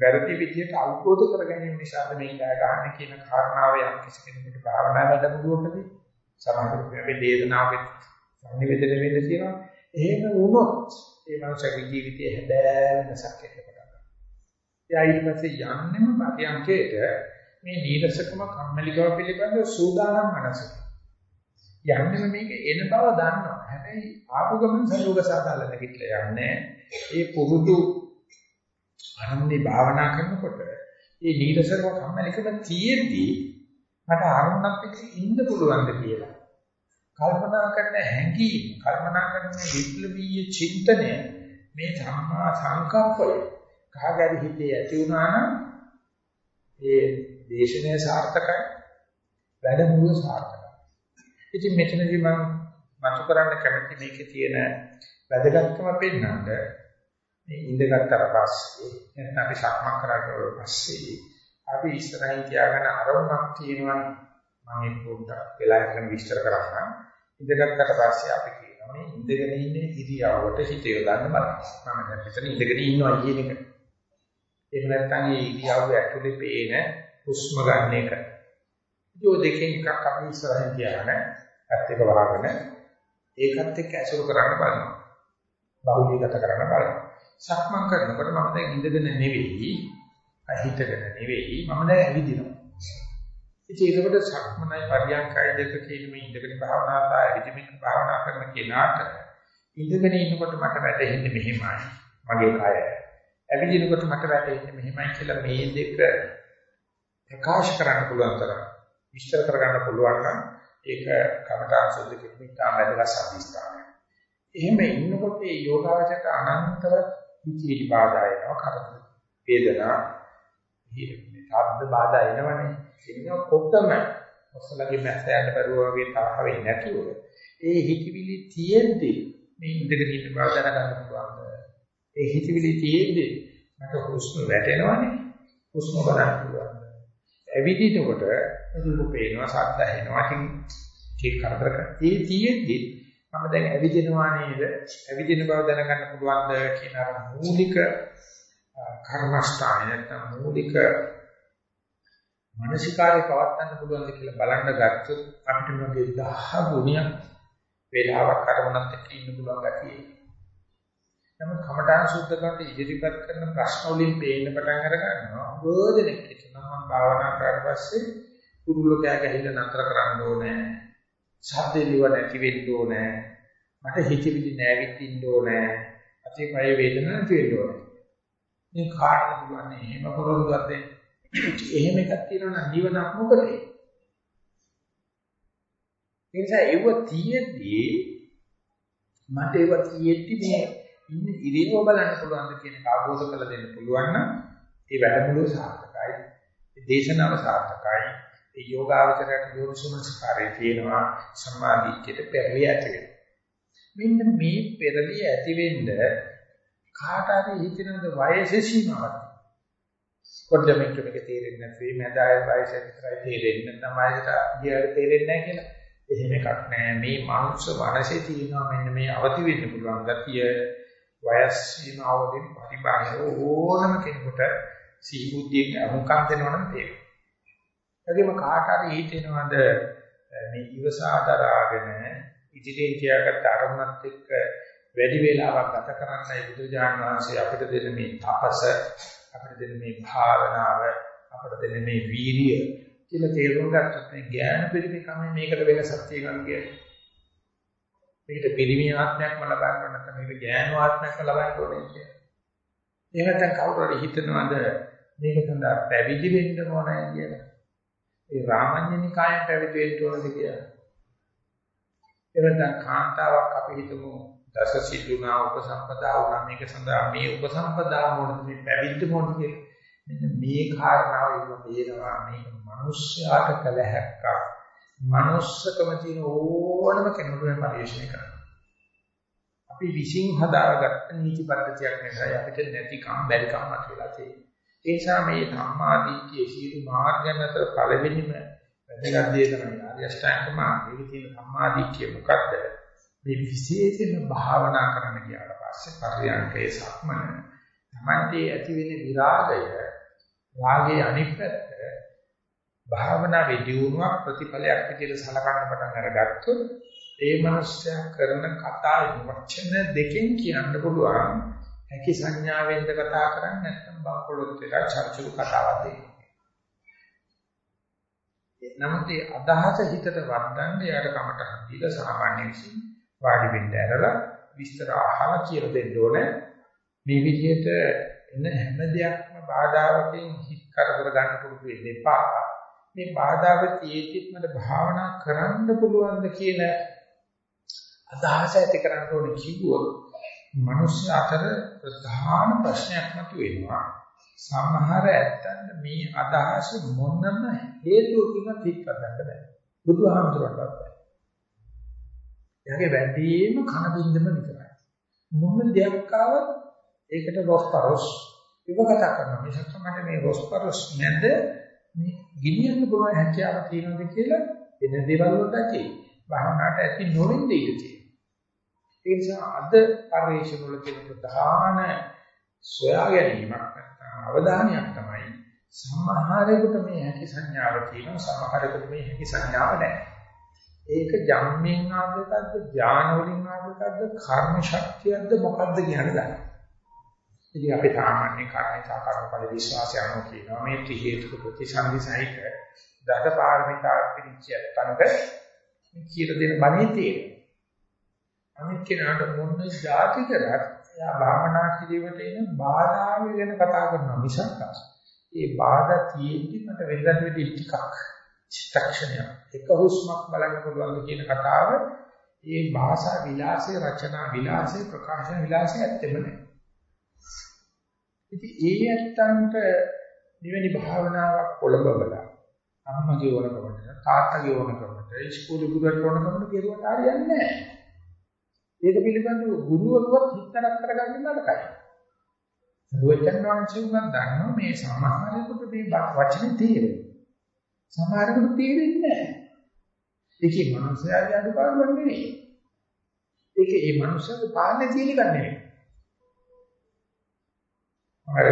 වැරදි විදියට අවබෝධ කර ගැනීම නිසාද මේක ආගන්නේ කියන කාරණාව යම් කිසි කෙනෙකුට භාවනා වැඩමුළුවකදී? සමහර වෙලාවෙ දේශනාවෙත් සංනිවේදනය වෙන්න තියෙනවා. එහෙම වුණොත් ඒ මනුස්සයාගේ ජීවිතයේ හැබෑ වෙනසක් එන්න පටන් ගන්නවා. එයා ඊට පස්සේ යන්නෙම පරියන්කේට මේ නීරසකම කම්මැලිකම පිළිබඳව සූදානම් මනසක. යන්නෙම මේක එන බව දන්නවා. හැබැයි හැබැයි ආපු ගමන් සලෝක සාදාල නැගිටලා යන්නේ. ඒ පුරුදු අනම්නේ භාවනා කරනකොට ඒ නීරසව කම්මැලිකම තියෙද්දී මට අරමුණක් එක්ක ඉන්න පුළුවන්ද කියලා. කල්පනා කරන හැඟීම්, කල්පනා කරන විප්ලවීය චින්තනය මේ ධම්මා සංකප්පය කාගරි හිතේ ඇති වුණා නම් ඒ දේශනය සාර්ථකයි වැඩමුළුව සාර්ථකයි. ඉතින් මෙතනදී මම මතු කරන්න කැමති මේකේ තියෙන වැදගත්කම පෙන්නන්න මේ ඉඳගත්තර පස්සේ නැත්නම් අපි සක්මන් කරලා පස්සේ අපි ඉස්සරහින් තියාගෙන අරමුණක් තියෙනවා මම මේ පොඩ්ඩක් වෙලා ඉඳන් විස්තර කරන්න. ඉඳගත්තට පස්සේ අපි කියනවා මේ ඉඳගෙන ඉන්නේ ඉරියව්වට හිත යොදන්න බලන්න. මම දැන් මෙතන ඉඳගෙන ඉන්නවා කියන එක. එහෙම නැත්නම් මේ ඉරියව්ව ඇතුලේ පේන හුස්ම ගන්න එක. ඒ දෙකෙන් එකක් අපි ඉස්සරහින් තියාගෙන ඇත්ත එක වහගෙන ඒකත් එක්ක ඇසුරු කරන්න බලනවා. බහුලීගත කරන්න බලනවා. සක්මන් කරනකොට මම දැන් ඉඳගෙන නෙවෙයි, හිතගෙන නෙවෙයි, මම දැන් ඇවිදිනවා. ඉතින් ඒකට සක්මනයි පරියන්කයි දෙක කියන මේ ඉඳගෙන භාවනා සහ ඇවිදින්න භාවනා කරන කෙනාට ඉඳගෙන ඉන්නකොට මට වැටෙන්නේ මෙහෙමයි. මගේ කය. ඇවිදිනකොට මට වැටෙන්නේ මෙහෙමයි කියලා මේ දෙක ප්‍රකාශ කරන්න පුළුවන් තරම් විස්තර කරගන්න පුළුවන් නම් ඒක කමඨාන් සුද්ධ කිරීමේ තාම වැදගත් සම්පූර්ණයි. එහෙම ඉන්නකොට මේ යෝගාවචරයට අනන්තව හිතිවිලි බාධා එනවා කරදර වේදනා මේ ශබ්ද බාධා එනවනේ එන්න කොත්තම ඔස්සලගේ මැස්සයන්ට බරුවා වගේ තරහ වෙන්නේ නැතුව ඒ හිතිවිලි තියෙද්දි මේ ඉඳගෙන ඉන්න බව දැනගන්න පුළුවන් ඒ හිතිවිලි තියෙද්දි මට හුස්ම වැටෙනවනේ. හුස්ම බලන්න පුළුවන් ඇවිදිනකොට රූප පේනවා ශබ්ද ඇහෙනවා ඉතින් ඒක කරදර කරා ඒ තියෙද්දි මම දැන් ඇවිදිනවා නේද? ඇවිදින බව දැනගන්න පුළුවන්ද කියන අර මූලික කර්මස්ථානය නැත්නම් මූලික මානසිකාරය පවත්වන්න පුළුවන්ද කියලා බලන්න ගත්තොත් අපිට මගේ 10 ගුණයක් වේලාවක් අරමුණත් එක්ක ඉන්න පුළුවන් ගැතියි. නමුත් කමඨාන් සුද්ධ කරලා ඉදිරිපත් කරන ප්‍රශ්න වලින් පේන්න පටන් අර ගන්නවා. බෝධනෙක් හිතනවා මම භාවනා කරලා පස්සේ කුරුල්ල කෑ ගැහිලා නතර කරන්න ඕනේ. ශබ්දේ ලිව නැති වෙන්න ඕනේ. මට හිතවිලි නැවිතින්න ඕනේ. අතේ පය වේදන නැති වෙන්න ඕනේ. මේ කාටද පුළුවන් එහෙම පොරොන්දුවක් දෙන්න. එහෙම එකක් තියෙනවා නම් නිවනක් මොකද? ඒ නිසා ඒව තියෙද්දී මට ඒව තියෙද්දි මේ ඉන්නේ ඉරියව බලන්න පුළුවන්ද කියන එක අවබෝධ කරලා දෙන්න පුළුවන් නම් ඒ වැඩමුළුව සාර්ථකයි. ඒ දේශනාව සාර්ථකයි. ඒ යෝගාවචරයට යෝනිසමස්කාරය තියෙනවා සම්මාදිට්ඨියට පෙරලිය ඇති වෙනවා. මෙන්න මේ පෙරලිය ඇති වෙන්න කාට හරි හිතනද වයසේ සීමාවක්. පොඩ්ඩක් මේක තේරෙන්නේ නැති වෙයි මැදාය වයස විතරයි තේරෙන්නේ නැත්නම් වයසට ගියාට තේරෙන්නේ නැහැ කියලා. එහෙම එකක් නැහැ. මේ මාංශ වනසේ තියෙනවා මෙන්න මේ අවදි වෙන්න පුළුවන් ගතිය වයස් සීමාවලින් පරිබාහිර ඕනම කෙනෙකුට සිහි බුද්ධියෙන් අමුකම් දෙනවනම් තේරෙනවා. එදිම කාට හරි හිතෙනවද මේ ඉවසාදරාගෙන ඉදිරියෙන් තියාගත්ත අරමුණත් එක්ක වැඩි වේලාවක් ගත කරන්නයි බුදුජාන විශ්වාසය අපිට දෙන මේ තපස අපිට දෙන මේ භාවනාව අපිට දෙන මේ වීරිය කියලා තේරුම් ගත්තොත් මේ ඥාන පරිමිකම මේකට වෙනසක් තියෙනවා කියන්නේ. මේකට පිරිමි ආත්මයක්ම ලබන්න නැත්නම් මේක ඥාන ආත්මයක්ම ලබන්න ඕනේ කියන්නේ. එහෙම නැත්නම් කවුරු හරි හිතනවාද මේක සඳහා පැවිදි වෙන්න ඕනේ කියලා. ඒ රාමඤ්ඤනිකායෙන් පැවිදි වෙන්න ඕනද කියලා. එවනම් කාන්තාවක් අපි හිතමු දස සිද්ධුනා උපසම්පදා වුණා මේක සඳහා මේ උපසම්පදා මොනද මේ පැවිද්ද මොනද කියලා. මෙන්න මේ කාරණාව ඉන්න තේරෙනවා මේක මිනිස්යාට කළ හැක්කක්. මනුස්සකම තියෙන ඕනම කෙනෙකුට පරිශ්‍රණය කරනවා. අපි විශ්ින් හදාගත්ත නීති පද්ධතියක් නිසා අපිට නැතිකම් බැරිකම් අත්විලා තියෙනවා. ඒ නිසා මේ ධම්මාදීත්‍ය සීල මාර්ගයන් අතර පළවෙනිම වැදගත් දේ තමයි ආර්ය අෂ්ටාංග මාර්ගයේ තියෙන ධම්මාදීත්‍ය මොකක්ද? මේ විශේෂයෙන්ම භාවනා කරන්න ගියාට පස්සේ පරියන්කේ සක්මන තමන්ගේ ඇති වෙන විරාගය වාගේ අනිත් පැත්ත භාවනා විදියුණුවක් ප්‍රතිඵලයක් විදිහට සලකන්න පටන් අරගත්තොත් ඒ මනුස්සයා කරන කතා වචන දෙකෙන් කියන්න පුළුවන් හැකි සංඥාවෙන්ද කතා කරන්නේ නැත්නම් බංකොලොත් වෙලා චර්චුරු කතාවක් දෙන්නේ. නමුත් ඒ අදහස හිතට වර්ධන්න යාට කමට දීලා සාමාන්‍ය විශ්ින් වාඩි වෙන්න ඇරලා විස්තර අහලා කියලා දෙන්න ඕනේ. මේ විදිහට එන හැම දෙයක්ම බාධාවකින් හිත් කරදර ගන්න පුරුදු වෙන්න එපා. මේ බාධාව තියෙද්දිත් මට භාවනා කරන්න පුළුවන්ද කියන අදහස ඇති කරන්න ඕනේ කිව්වොත් මනුස්ස අතර ප්‍රධාන ප්‍රශ්නයක් මතුවෙනවා. සමහර ඇත්තන්ට මේ අදහස මොනම හේතුවකින් පිටපතන්න බෑ. බුදුහාමුදුරුවෝ බෑ. එයාගේ වැඩිම කන බින්දම විතරයි. මොන දෙයක් ආවත් ඒකට රොස්පරොස් විවගත කරනවා. මේ සත්‍යමද මේ රොස්පරොස් නැද්ද මේ ගිනියන්න පුළුවන් හැකියාව තියෙනවද කියලා වෙන දේවල් වලට ඇති. භාවනාවට ඇති නොවෙන්නේ ඉතින්. ඒ නිසා අද පරිශ්‍රම වල තියෙන ප්‍රධාන සොයා ගැනීමක් නැත්නම් අවධානයක් තමයි සමහරෙකුට මේ හැකි සංඥාව තියෙනවා සමහරෙකුට මේ හැකි සංඥාව නැහැ. ඒක ජම්මෙන් ආපේකද්ද ඥාන වලින් ආපේකද්ද කර්ම ශක්තියක්ද මොකද්ද කියන්නේ දන්නේ. ඉතින් අපි සාමාන්‍ය කර්මයි සාකර්මඵල විශ්වාසය අනුව කියනවා මේ ත්‍රි හේතුක ප්‍රතිසන්දි සහිත දස පාරමිතා පිළිච්ඡය තනක කියලා දෙන බණේ තියෙනවා. අනිත් කෙනාට මොන જાති කරත් එයා භාවනා කිරීමට එන බාධා ගැන කතා කරනවා මිසක් ඒ බාධා තියෙද්දි මට වෙනදට වෙඩි ටිකක් චිත්තක්ෂණය එක හුස්මක් බලන්න පුළුවන් කියන කතාව ඒ භාෂා විලාසයේ රචනා විලාසයේ ප්‍රකාශන විලාසයේ ඇත්තෙම නෑ. ඉතින් ඒ ඇත්තන්ට නිවෙනි භාවනාවක් කොළඹවලා අම්මගේ වරකමට තාත්තගේ වරකමට ඉස්කෝලේ ගුරුවරට වරකමට කෙරුවට හරියන්නේ නෑ. ඒක පිළිබඳව ගුරුවරුවත් හිතනක් කරගන්න නරකයි. සරුවචන් වහන්සේ උගන් දන්නවා මේ සමහරෙකුට මේ වචනේ තේරෙන්නේ. සමහරෙකුට තේරෙන්නේ නැහැ. ඒකේ මනුස්සයාගේ අඩුපාඩුවක් නෙවෙයි. ඒකේ මේ මනුස්සයාගේ පාලනේ තියෙන එකක් නෙවෙයි. අර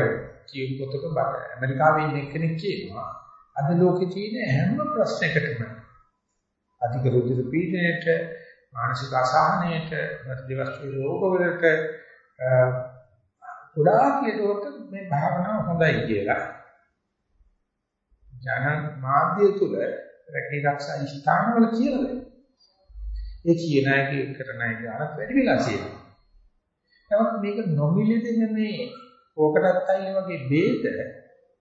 කියු පොතක බල ඇමරිකාවේ ඉන්න කෙනෙක් කියනවා අද ලෝකේ තියෙන හැම ප්‍රශ්නයකටම අධික රුධිර පීඩනයට මානසික අසහනයට ප්‍රතිවස්තු රෝගවලට ගොඩාක් කියනකොට මේ භාවනාව හොඳයි කියලා ජන මාධ්‍ය තුල රැකී ආරක්ෂා ස්ථානවල කියලා ඒ කියන එක කරන එක අර වැඩි වෙලා තියෙනවා. නමුත් මේක නොමිලේ දෙන මේ ඕකටත් අයින වගේ බේද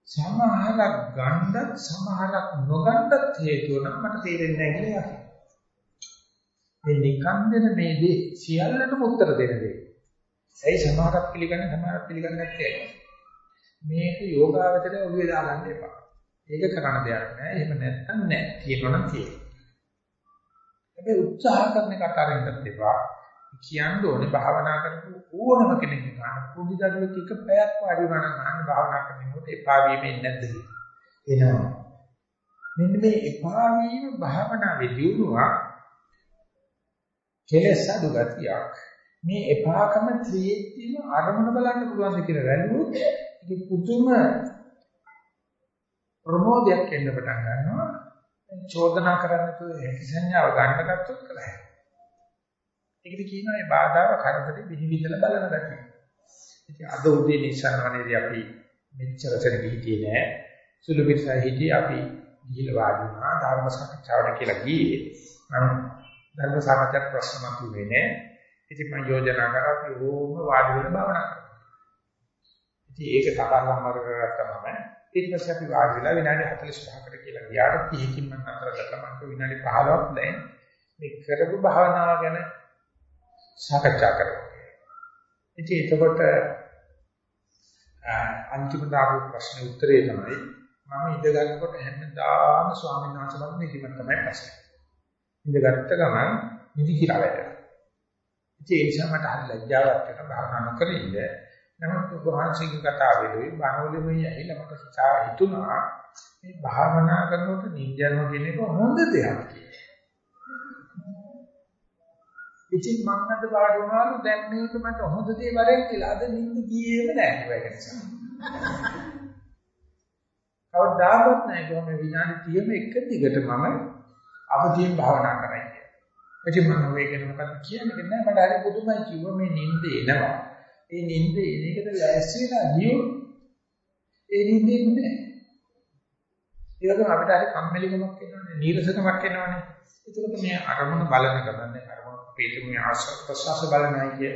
සමහරක් ගණ්ඩත් සමහරක් නොගණ්ඩත් හේතුව නම් මට තේරෙන්නේ නැහැ කියලා යකියි. මේ නිකන් දෙන මේ දේ සියල්ලටම උත්තර දෙන දේ. ඇයි සමහරක් පිළිගන්නේ සමහරක් පිළිගන්නේ නැත්තේ? මේක යෝගාවචරය ඔළුවේ දාගන්න එපා. ඒක කරන්න දෙයක් නෑ. එහෙම නැත්නම් නෑ. කියනවනම් තියෙනවා. හැබැයි උත්සාහ කරන එකට අරින්නත් එපා. කියන්න ඕනේ භාවනා කරපු ඕනම කෙනෙක් ගන්න පොඩි දරුවෙක් එක පැයක් වාඩි වුණා නම් අහන්න භාවනා කරනකොට එපා වීමෙන් නැද්ද එනවා. මෙන්න මේ එපා වීම භාවනාවේ දියුණුවක් කෙලස් අඩු ගතියක් මේ එපාකම ත්‍රියෙත්තිම අරමුණ බලන්න පුළුවන් කියලා වැළුවොත් ඒක පුදුම ප්‍රමෝදයක් එන්න පටන් ගන්නවා. චෝදනා කරන්න තු හැකි සංඥාව ගන්න ගත්තොත් කරයි. ඒකද කියනවා මේ බාධාව කරදරේ විනිවිදලා බලන ගතිය. ඉතින් අද උදේ නිසන්වනේදී අපි මෙච්චර තැනක හිටියේ නෑ. සුළු පිටසයි හිටියේ අපි ගිහිල්ලා වාඩි වුණා ධර්ම සාකච්ඡාවට කියලා ගියේ. නම් ධර්ම සාකච්ඡාට ප්‍රශ්න මතුවේ නෑ. ඉතින් මම යෝජනා කරා අපි ඕම වාඩි වෙන භාවනා කරමු. ඉතින් ඒක තකරවම කරගත්තම ඊට පස්සේ අපි වාඩි වෙලා විනාඩි 45කට කියලා ගියාට 30කින් මම අතර කරලා මම විනාඩි 15ක් දැන් මේ කරපු භාවනාව ගැන සාකච්ඡා කරමු. ඉතින් එතකොට අන්තිමට ආපු ප්‍රශ්නේ උත්තරේ තමයි මම ඉඳ ගන්නකොට හැමදාම ස්වාමීන් වහන්සේලාට නිදිමත තමයි ප්‍රශ්නේ. ඉඳගත්ත ගමන් නිදි කියලා වැඩ. ඒ නිසා මට හරි ලැජ්ජාවක් වෙන භාවනා නොකර ඉන්න. නමුත් වහන්සේගේ කතාවෙදී බණවලුමයි ඇහිලා මට සිතා හිතුණා මේ භාවනා කරනකොට නිින්දයන්ව කියන එක හොඳ දෙයක් කියලා. ඉතින් මම අද වාඩි වුණාලු දැන් මේක මට හොඳ දේ වරෙන් කියලා අද නිින්ද ගියේම නැහැ ඒක නිසා. කවදාවත් නැහැ කොහොම විනාඩි 30ම එක දිගට මම අවදියෙන් භාවනා කරයි කියන්නේ. එතකොට මම වේගෙන මොකක්ද කියන්නේ නැහැ මට හරි පුදුමයි කිව්ව මේ නිින්ද එනවා. ඒ නිින්ද එන එකට ලෑස්ති වෙලා ගියෝ ඒ නිින්ද එන්නේ නැහැ. ඒකම අපිට හරි කම්මැලිකමක් එනවනේ, නීරසකමක් එනවනේ. ඒකට මේ අරමුණ බලන ගමන් අරමුණ පිටුමේ ආශ්‍රව ප්‍රසවාස බලනයි කිය.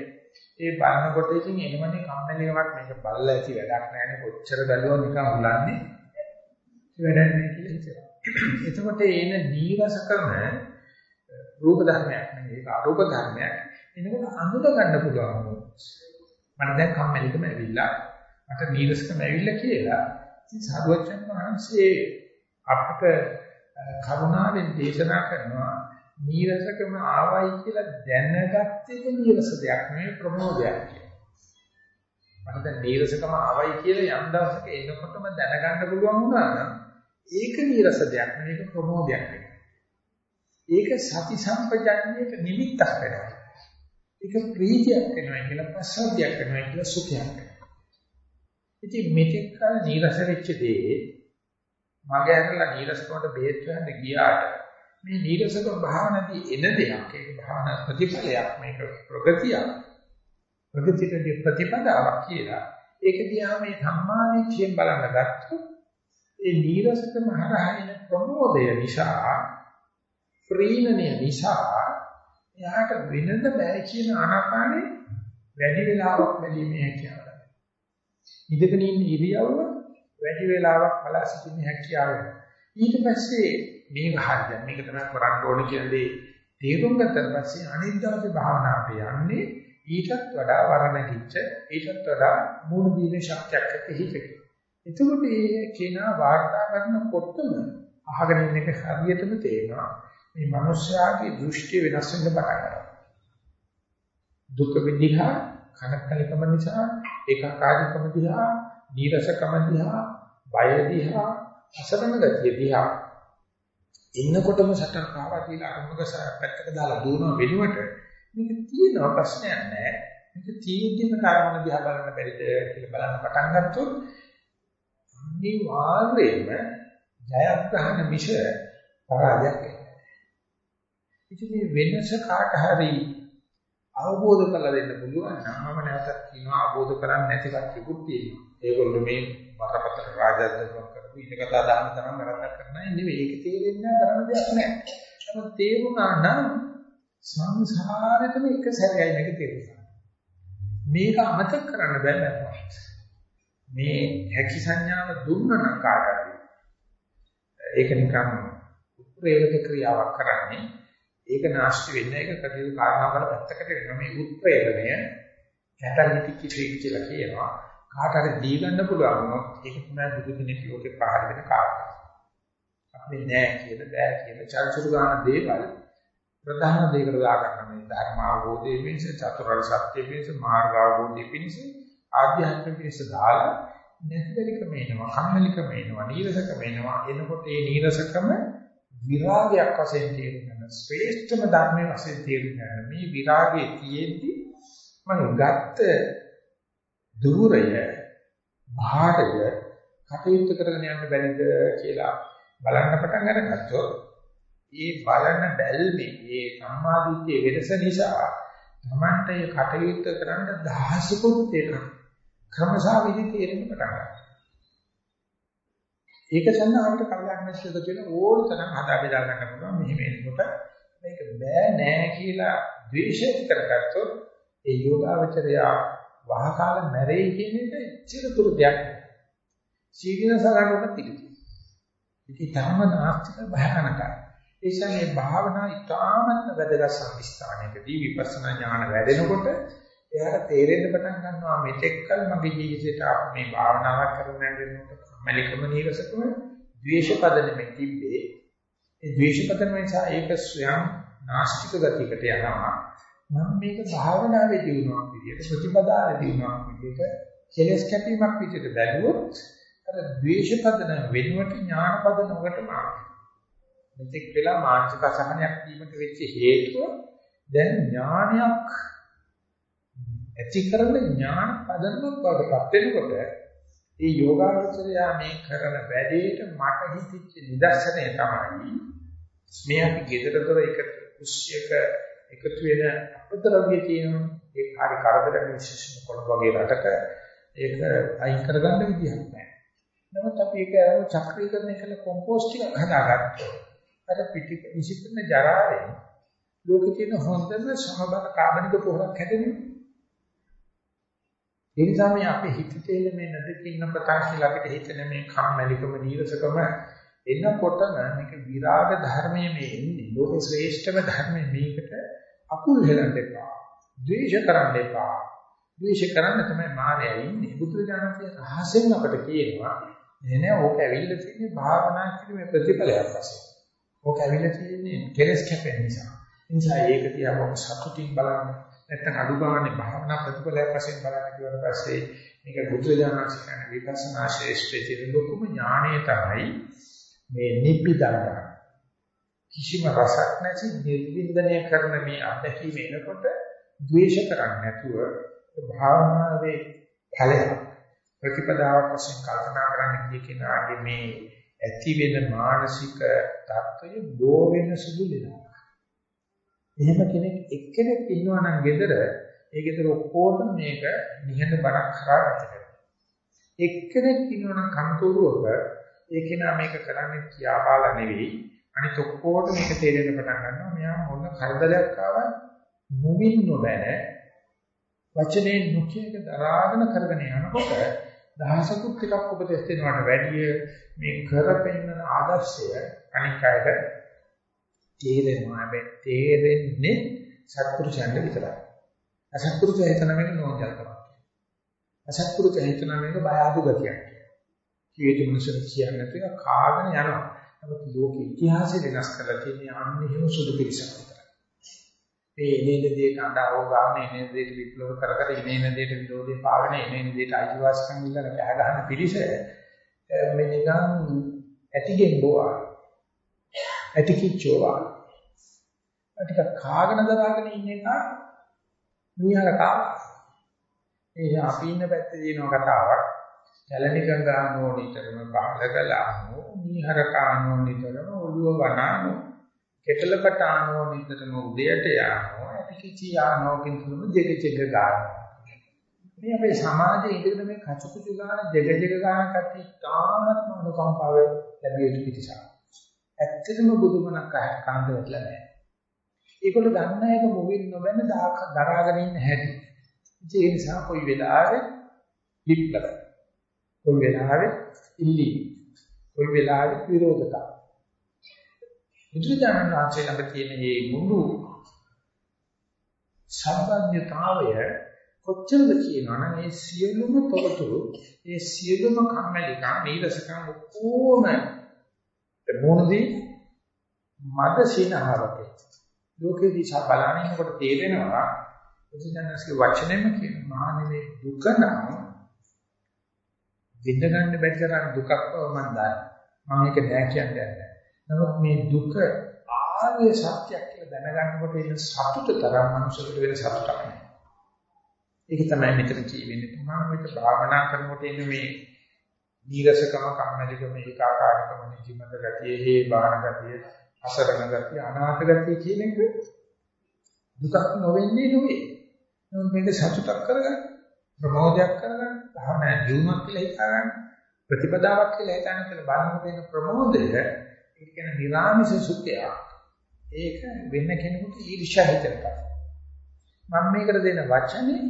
ඒ බලනකොට ඉතින් එනමනේ කම්මැලිකමක් මේක බලලා ඇති වැඩක් නැහැ කොච්චර බැලුවා නිකන් උලන්නේ. වැඩක් නැහැ කියලා හිතනවා. එතකොට එන නීරසකම රූප ධර්මයක් නෙවෙයි ඒක අරූප ධර්මයක්. එනකොට අඳුර ගන්න පුළුවන්. මට දැන් කම්මැලිකම ඇවිල්ලා මට නීරසකම ඇවිල්ලා කියලා. ඉතින් සාරවත්යන් වහන්සේ අපට කරුණාවෙන් දේශනා කරනවා නීරසකම ආවයි කියලා දැනගත්තේ නීරස දෙයක් නෙවෙයි ප්‍රමෝදයක් කියලා. මට දැන් නීරසකම ආවයි කියලා යම් දවසක එනකොටම දැනගන්න පුළුවන් වුණා නම් ඒක නීරස දෙයක් නෙවෙයි ඒක ප්‍රමෝදයක් වෙනවා. ඒක සති සම්පජඤ්ඤයට නිමිත්තක් වෙනවා. ඒක ප්‍රීතියක් වෙනවා කියලා ප්‍රසද්ධියක් වෙනවා කියලා සුඛයක් වෙනවා. ඉතින් මෙතෙක් කල නීරස වෙච්ච දේ මගේ ඇරලා නීරසකමට බේත් ගන්න ගියාට මේ නීරසකම භාවනාදී එන දෙයක් ඒක භාවනා ප්‍රතිඵලයක් මේක ප්‍රගතියක් ප්‍රගතිකදී ප්‍රතිපදාවක් කියලා ඒක දිහා මේ සම්මාදිට්ඨියෙන් බලන්න ගත්තොත් ඒ නීරසකම හරහා එන ප්‍රමෝදය නිසා ප්‍රීණනය නිසා එයාට වෙනද බෑ කියන ආනාපානේ වැඩි වෙලාවක් බැලීමේ හැකියාව. ඉඳගෙන ඉන්න ඉරියව්ව වැඩි වෙලාවක් බලා සිටීමේ හැකියාව. ඊට පස්සේ මේක හරියට මේක තමයි කරන්න ඕනේ කියන දේ තේරුම් ගත්තට පස්සේ අනිත් දවසේ භාවනාවට යන්නේ ඊටත් වඩා වරණකිච්ච ඊටත් වඩා මූල දීමේ ශක්තියක් ඇති හිතක. එතකොට මේ කෙනා වාර්තා කරනකොටම අහගෙන ඉන්න එක හරියටම තේරෙනවා. මේ මිනිස්යාගේ දෘෂ්ටි වෙනස් වෙන්න පටන් ගන්නවා. දුක විදිහා කනකලිකම නිසා ඒකාකාරීකම දිහා නීරසකම දිහා බය දිහා අසරණ ගතිය දිහා ඉන්නකොටම සටන් කාවා කියලා අරමුණක පැත්තක දාලා දුවන වෙනුවට මේක තියෙන ප්‍රශ්නයක් නෑ මේක තියෙද්දිම කර්මන දිහා බලන්න බැරිද කියලා බලන්න පටන් ගත්තොත් අනිවාර්යයෙන්ම ජයග්‍රහණ මිෂ පරාජයක් ඉතින් මේ වෙනස කාට හරි අවබෝධ කරලා දෙන්න පුළුවන් නම් මම නැවතත් කියනවා අවබෝධ කරන්නේ නැති කටයුතු තියෙනවා. ඒගොල්ලෝ මේ බරපතල රාජධානියක් කරපු ඉතකතා දාන තරම් වැරද්දක් කරන්නේ නෙවෙයි. ඒක තේරෙන්නේ කරන්න දෙයක් නැහැ. නමුත් තේරුණා නම් සංසාරෙතම එක සැරයයි මේක තේරුණා. මේක අමතක කරන්න බෑ නේද? මේ හැකි සංඥාව දුන්න නම් කාටද? ඒක නිකන් උත්ප්‍රේරක ක්‍රියාවක් කරන්නේ ඒක නාස්ති වෙන්න ඒක කටයුතු කාරණාවකට පැත්තකට වෙනවා මේ උත්ප්‍රේරණය කැටලිටික් ඉෆෙක්ට් කියලා කියනවා. කාට හරි දී ගන්න පුළුවන් වුණොත් ඒක තමයි බුදු කෙනෙක් ලෝකේ පහළ වෙන කාරණා. අපි නෑ කියන බෑ කියන චර්චුරු ගන්න දේවල් ප්‍රධාන දෙයකට දාගන්න මේ ධර්ම අවබෝධයේ පිණිස චතුරාර්ය සත්‍ය පිණිස මාර්ග අවබෝධයේ පිණිස ආධ්‍යාත්මික පිණිස දාලා නැතිකම එනවා කම්මැලිකම එනවා නීරසකම එනවා. එනකොට ඒ නීරසකම විරාගයක් වශයෙන් තේරුම් ගන්න ශ්‍රේෂ්ඨම ධර්මයේ වශයෙන් තේරුම් ගන්න. මේ විරාගයේ තියෙද්දි මම ගත්ත දුරය භාරය කටයුතු කරගෙන යන්න බැරිද කියලා බලන්න පටන් අරගත්තොත් ඒ බලන බැල්මේ ඒ සම්මාදිට්ඨිය වෙනස නිසා තමන්ට ඒ කටයුතු කරන්න දහසකුත් තේරෙනවා ක්‍රමසා විදි තේරෙන්න පටන් ගන්නවා. ඒක සඳහාට කල්යාණ මිත්‍රද කියන ඕන තරම් හදා බෙදා ගන්න පුළුවන්. මෙහි මේකට මේක බෑ නෑ කියලා ද්වේෂය කරගත්තොත් ඒ යෝගාවචරය වහකාල මැරෙයි කියන එක ඉච්ඡිත තුරු දෙයක් සීගින සරණකට තිබෙනවා ඉතින් ධර්ම නාස්තික භයානකයි. ඒ කියන්නේ භාවනා ඉතාමත් වැදගත් සම්පස්ථානයකදී විපස්සනා ඥාන වැඩෙනකොට එයාට තේරෙන්න පටන් ගන්නවා මෙතෙක් කල මගේ ජීවිතේට මේ භාවනාවක් කරගෙන යනකොට මලිකම නීරසකම ද්වේෂපදනෙම තිබ්බේ. ඒ ද්වේෂපදන නිසා ඒක ස්වයං නාස්තික ගතියකට යනවා. මම මේක භාවනාවේ දිනුවක් විදියට ප්‍රතිපදාවේ දිනුවක් විදියට කෙලස් කැපීමක් විදියට බැලුවොත් අර ද්වේෂපදන වෙනුවට ඥානපදනකට මාර්ගය. මෙතෙක් වෙලා මානසික අසහනයක් දීමට වෙච්ච හේතුව දැන් ඥානයක් ඇති කරන ඥාන පදනමක් බවටපත් වෙනකොට ඒ යෝගාවචරය මේ කරන වැඩේට මට හිතෙච්ච නිදර්ශනය තමයි මේ අපි gedara එක කුස්සියක එකතු වෙන අපද්‍රව්‍ය තියෙනවා ඒ හරි කරදර විශේෂම කොළ වගේ රටක ඒක අයින් කරගන්න විදිහක් නැහැ. නමුත් අපි ඒක චක්‍රීකරණය කළ කොම්පෝස්ට් එකක් හදාගත්තොත් අර පිටි විසිකරන ජරාවෙන් ලෝකේ තියෙන හොඳම සමබර කාබනික පොහොරක් හැදෙන්නේ. ඒ නිසා මේ අපේ හිත තේල මේ නැදකින්න පතා කියලා අපිට හිතෙන මේ කම්මැලිකම නීරසකම එනකොටම මේක විරාග ධර්මයේ මේ එන්නේ. ලෝක ශ්‍රේෂ්ඨම ධර්මයේ මේකට අකුල් හෙලන්න එපා. ද්වේෂ කරන්න එපා. ද්වේෂ කරන්න තමයි මායя ඉන්නේ. බුදුරජාණන්සේ රහසෙන් අපට කියනවා නෑ නෑ ඕක ඇවිල්ලා තියෙන්නේ භාවනා කිරීමේ ප්‍රතිඵලයක් වශයෙන්. ඕක ඇවිල්ලා තියෙන්නේ කෙලස් කැපෙන නිසා. නිසා ඒක දිහා මොකක් සතුටින් බලන්න නැත්නම් අඩු ගානේ භාවනා ප්‍රතිඵලයක් වශයෙන් බලන්න කියවට පස්සේ මේක බුදුරජාණන්සේ කියන විපස්සනා ශ්‍රේෂ්ඨ තියෙන ලොකුම ඥාණය තමයි මේ නිබ්බිදංග. කිසිම රසක් නැති නිර්වින්දනය කරන මේ අත්දැකීම එනකොට ද්වේෂ කරන්නේ නැතුව භාවනාවේ ඵලයක් ප්‍රතිපදාවක් වශයෙන් කල්පනා කරන්න කිය කෙනාගේ මේ ඇති වෙන මානසික තත්ත්වය බෝ වෙන සුළු වෙනවා. එහෙම කෙනෙක් එක්කෙනෙක් ඉන්නවා නම් gedara ඒ gedara ඔක්කොටම මේක නිහඬ බණක් කරා ගත කරනවා. එක්කෙනෙක් ඉන්නවා නම් කන්තෝරුවක ඒ කෙනා මේක කරන්නේ කියාපාලා නෙවෙයි අනිත් ඔක්කොටම මේක තේරෙන්න පටන් ගන්නවා. මෙයා මොන කරදරයක් ආවත් මුවින් නොබැන වචනේ මුඛයක දරාගෙන කරගෙන යනකොට දහසකුත් ටිකක් උපදෙස් දෙනවට වැඩිය මේ කරපෙන්නන ආදර්ශය අනික් අයට තේරෙනවා හැබැයි තේරෙන්නේ සත්පුරුෂයන්ට විතරයි. අසත්පුරුෂය හිතන මේක නෝන්ජල්කමක්. අසත්පුරුෂය හිතන මේක බය අඩු ගතියක්. කීයේ මිනිස්සු කියන්නේ නැතිව කාගෙන යනවා. නමුත් ලෝක ඉතිහාසය වෙනස් කරලා තියෙන අන්න එහෙම සුදු පිළිසක් විතරයි. මේ එනේන දේට අඬව ගන්න එනේන දේට විප්ලව කර කර එනේන දේට විරෝධය පාවන එනේන දේට අයිතිවාසිකම් ඉල්ලන කෑ ගහන පිළිස මේ නිකන් ඇතිගෙන් බෝවා ඇති කිච්චෝවා ටික කාගෙන දරාගෙන ඉන්න එක නිහරකා ඒ අපි ඉන්න පැත්තේ තියෙන කතාවක්. කැලණි ගංගානෝ නිතරම බාල කළානෝ නිහරකානෝ නිතරම ඔළුව වනානෝ කෙටලකට ආනෝ නිතරම උදයට යානෝ ඇතිකිචි යානෝ කින්තුම ජෙග ජෙග ගන්නවා මේ අපේ සමාජයේ ඉඳගෙන මේ කචුකුචු ගන්න ජෙග ජෙග ගන්න කට්ටිය තාමත් අනුකම්පාව ලැබිය යුතු පිටසක්. ඇත්තටම බුදුමනක් කාන්ත වෙట్లా නැහැ. ඒගොල්ලෝ දන්න එක මොවින් නොබැන දරාගෙන ඉන්න හැටි. ඒ නිසා කොයි වෙලාවෙ විප්ලව කොයි වෙලාවෙ ඉල්ලි කොයි වෙලාවෙ විරෝධතා? බුදුදානන් වහන්සේ ළඟ තියෙන මේ මුළු සම්බන්ධතාවය කොච්චරද කියනවනම් මේ සියලුම තොරතුරු ඒ සියලුම කම්මැලිකම් නීරසකම් ඔක්කොම මොනදී? මද සිනහවකේ ලෝකේ දිහා බලනකොට තේරෙනවා බුදුදහමේ වචනෙම කියන මහණෙනි දුක නම් විඳ ගන්න බැරි තරම් දුකක් බව මම දන්නවා. මම ඒක නෑ කියන්නේ නැහැ. නමුත් මේ දුක ආර්ය සත්‍යයක් කියලා දැනගන්නකොට එන සතුට තරම් මනුෂ්‍යකට වෙන සතුටක් නෑ. ඒක තමයි මෙතන කියවෙන්නේ. තමන් විතර භාවනා කරනකොට එන මේ නීරසකම, කම්මැලිකම, ඒකාකාරීකම, නිදිමත ගතිය, හේ බාහන ගතිය, අසරණ ගතිය, අනාථ ගතිය කියන එක දුකක් නොවෙන්නේ නෙවෙයි. නමුත් මේක සතුටක් කරගන්න, ප්‍රමෝදයක් කරගන්න, භාවනා ජීවණක් කියලා හිතාගන්න, ප්‍රතිපදාවක් කියලා හිතාගන්න කියලා බලන්න දෙන ප්‍රමෝදය ඒ කියන්නේ නිරාමිෂ සුඛයක්. ඒක වෙන කෙනෙකුට ඊර්ෂ්‍යා හිතෙනවා. මම මේකට දෙන වචනේ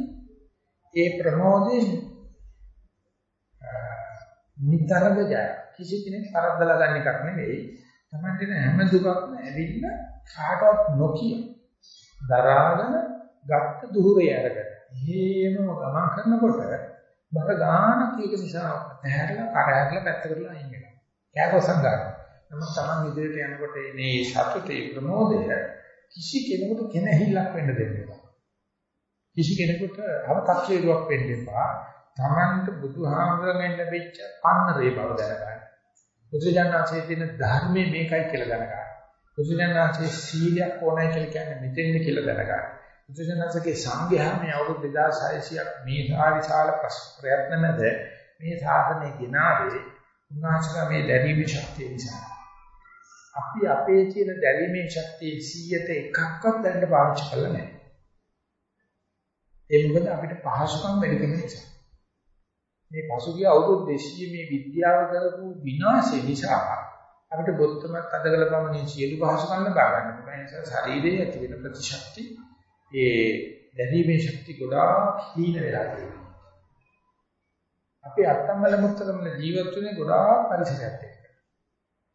ඒ ප්‍රමෝදයෙන් නිතරම ජය. කිසි කෙනෙක් පරද්දලා ගන්න එකක් නෙවෙයි. Tamante හැම දුකක්ම ඇවිල්ලා කාටවත් නොකිය. දරාගෙන ගත්ත දුහුරේ අරගෙන. එහෙමම ගමන් කරනකොට බර ගානක් ඒක නිසා ඇහැරලා කරහැරලා පැත්තකටලා අයින් වෙනවා. කෑකොසම් ගන්නවා. නමුත් Taman ඉදිරියට යනකොට මේ සතුටේ ප්‍රමෝදය කිසි කෙනෙකුට කෙනහිල්ලක් වෙන්න දෙන්න එපා. කිසි කෙනෙකුට අව탁ෂේරුවක් වෙන්න එපා. Tamanට බුදුහාමරගෙන් ලැබිච්ච පන්නරේ බව දැනගන්න. බුදුජානනාංශයේ තියෙන ධර්මයේ මේකයි කියලා දැනගන්න. බුදුජානනාංශයේ සීලයක් ඕනයි කියලා කියන්නේ මෙතෙන්ද කියලා දැනගන්න. බුදුජානනාංශයේ සංඝයා මේ අවුරුදු 2600ක් මේ සාවිශාල ප්‍රයත්න නැද මේ සාධනේ ගෙනාවේ උන්වහන්සේලා මේ දැරීමේ ශක්තිය නිසා. අපි අපේ තියෙන දැරීමේ ශක්තිය 100ට එකක්වත් දැන්න පාවිච්චි කරලා නැහැ. ඒ මොකද අපිට පහසුකම් වැඩි නිසා. මේ පසුගිය අවුරුදු 200 මේ විද්‍යාව කරපු විනාශය නිසා අපිට බොත්තමත් අදගල පමණින් සියලු පහසුකම් ලබා ගන්න පුළුවන්. ඒ නිසා ශරීරයේ ඇති වෙන ප්‍රතිශක්ති ඒ දැරීමේ ශක්තිය ගොඩාක් හීන වෙලා තියෙනවා. අපි අත්තම්මල මුත්තකමල ජීවත් වෙන්නේ ගොඩාක් පරිසරයත් එක්ක.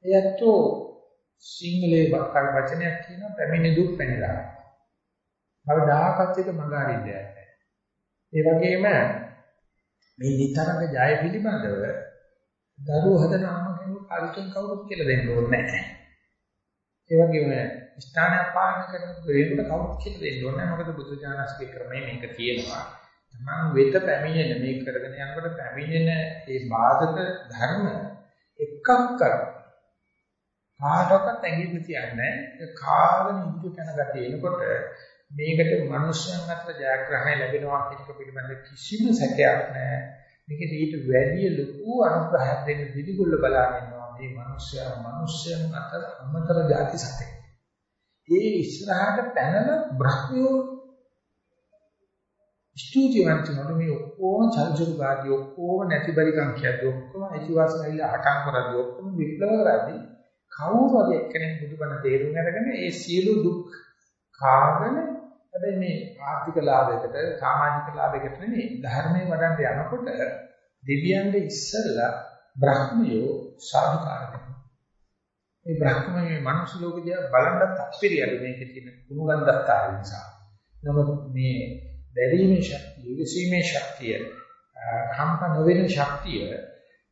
එයත්ෝ සිංහලේ වචනයක් කියන පැමිණි දුක් පැනිලා. කවදාකවත් එක මඟ අරින්නේ නැහැ. ඒ වගේම මේ නිතරම ජය පිළිබඳව දරුවෝ හදන අම්ම කෙනෙකු අලුතෙන් කවුරුත් කියලා දෙන්න ඕනේ නැහැ. ඒ වගේම ස්ථානයක් පාලනය කරන වෙලෙකට කවුරුත් කියලා දෙන්න ඕනේ නැහැ. මොකද බුදුජානකගේ ක්‍රමය මේක තියෙනවා. තමන් වෙත පැමිණෙන මේ කරගෙන යනකොට පැමිණෙන මේ බාධක ධර්ම එකක්වත් කාටවත් ඇඟිලි තියන්නේ කාගෙන ඉඳු කරන ගතිය එනකොට මේකට මිනිස්යන් අතර ජයග්‍රහණය ලැබෙනවා කියන එක පිළිබඳ කිසිම සැකයක් නැහැ. මේක ඊට වැඩි ලොකු අනුග්‍රහයක් දෙන්න දිවිගොල්ල බලන ඉන්නවා මේ මිනිස්යා මිනිස්යන් අතර අමතර ಜಾති සතේ. ඒ ඉස්සරහට පැනන බ්‍රහ්මියෝ ස්තුතිවන්ත වුණා මේ ඔක්කොම චර්චුරුගාදී ඔක්කොම නැති බරිකම් කියද්දී ඔක්කොම අයිතිවාසිකම් අටන් කරද්දී ඔක්කොම විප්ලව කරද්දී කවුරු හරි එක්කෙනෙක් බුදුබණ තේරුම් අරගෙන ඒ සියලු දුක් කාගෙන හැබැයි මේ ආර්ථික ලාභයකට සමාජික ලාභයකට නෙමෙයි ධර්මයේ වඩන්න යනකොට දෙවියන්ගේ ඉස්සෙල්ලා බ්‍රහ්මයෝ සාධුකාර කරනවා. මේ බ්‍රහ්මයේ මනුස්ස ලෝකදී බලන්න තත්පිරියද මේකේ තියෙන ගුණගන්ධතාවය නිසා. නමුත් මේ දැරීමේ ශක්තිය, විසීමේ ශක්තිය, කම්ප නොවන ශක්තිය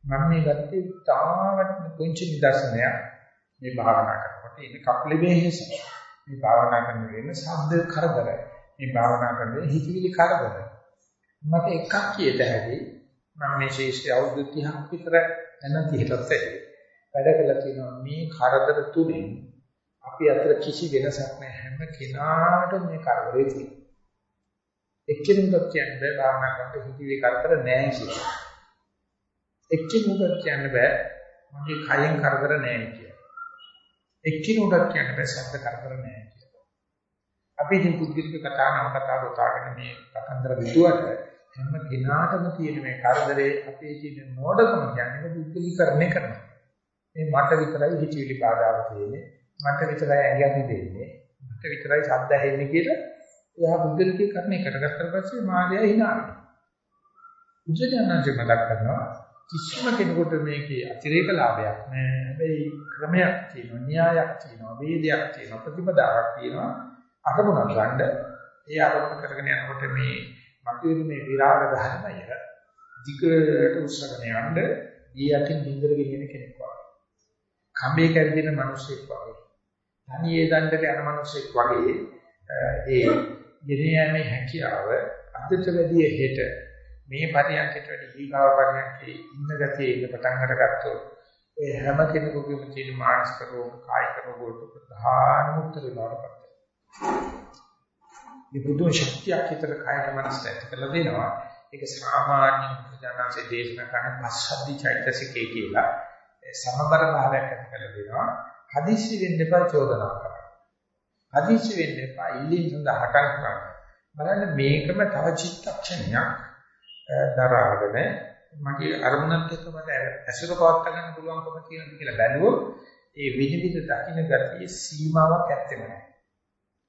මම මේ ගත්තේ තාමත් පුංචි නිදර්ශනයක් මේ භාවනා කරනකොට ඉන්නේ කප්ලේ වෙහෙස. මේ භාවනා කරන වෙලේ ශබ්ද කරදර. මේ භාවනා කරන හිතවිලි කරදර. මට එකක් කියත හැකි මම මේ ශේෂ්ඨ අවුරුදු 30ක් විතර නැතිලත් වැඩ කළා තියෙනවා මේ කරදර තුලින් අපි අතර කිසි වෙනසක් නැහැ හැම කෙනාටම මේ කරදරේ තියෙනවා. එක්කෙනෙකුට කියන්නේ භාවනා කරනකොට හිතවිලි කරදර නැහැ කියලා. එක්කෙනෙකුට කියන්න බෑ මගේ කයෙන් කරදර නැහැ කියලා. එක්කිනුටත් කියන්න බෑ ශබ්ද කරදර නැහැ කියලා. අපි ඉතින් පුද්ගලික කතා නම් කතා ගොතාගෙන මේ කතන්දර විදුවට හැම දිනාටම තියෙන මේ කරදරේ අපේ තියෙන මොඩකම කියන්නේ පුද්ගලිකරණය කරනවා. මේ මට විතරයි හිතවිලි බාධාව තියෙන්නේ. මට විතරයි ඇඟිලි දෙන්නේ. මට විතරයි ශබ්ද ඇහෙන්නේ කියලා එයා පුද්ගලිකීකරණය කරගත්තට පස්සේ මායя hina වෙනවා. උජජනන්ජ මතක් කරනවා කිසිම කෙනෙකුට මේකේ අතිරේක ලාභයක් නෑ. හැබැයි ක්‍රමයක් තියෙනවා, න්‍යායක් තියෙනවා, වේදයක් තියෙනවා, ප්‍රතිපදාවක් තියෙනවා. අරමුණක් ගන්න. ඒ අරමුණ කරගෙන යනකොට මේ මතුවෙන මේ විරාග ධර්මය දිගට උස්සගෙන යන්න ඊ යටින් දින්දර ගෙනියන කෙනෙක් වගේ. කඹේ කැරදෙන මිනිසෙක් වගේ. තනියේ දණ්ඩට යන මිනිසෙක් වගේ ඒ ගෙනියන්නේ හැකියාව අදට වැඩිය හෙට මේ පරියන්කට වැඩි ඊගාව පරියන්කේ ඉන්න ගතියේ ඉන්න පටන් අරගත්තොත් ඒ හැම කෙනෙකුගේම තියෙන මානසික රෝග කායික රෝග වලට ප්‍රධාන උත්තර වෙනවකට. මේ බුදු ශක්තියක් විතර කායික මනසට ඇති කරලා දෙනවා. ඒක සාමාන්‍ය ප්‍රජානාංශයේ දේශනා කරන පස්සද්ධි චෛතසිකේ කියලා සමබර භාවයක් ඇති කරලා දෙනවා. හදිස්සි වෙන්න එපා චෝදනා කරන්න. හදිස්සි වෙන්න එපා ඉල්ලීම් සඳහා හටන් කරන්න. බලන්න මේකම තව චිත්තක්ෂණයක් දරාගෙන මගේ අරමුණත් එක්ක මට ඇසුර පවත් ගන්න පුළුවන්කම තියෙනද කියලා බැලුවොත් ඒ විනිවිද දකින්න ගතිය සීමාවක් ඇත්තෙම නැහැ.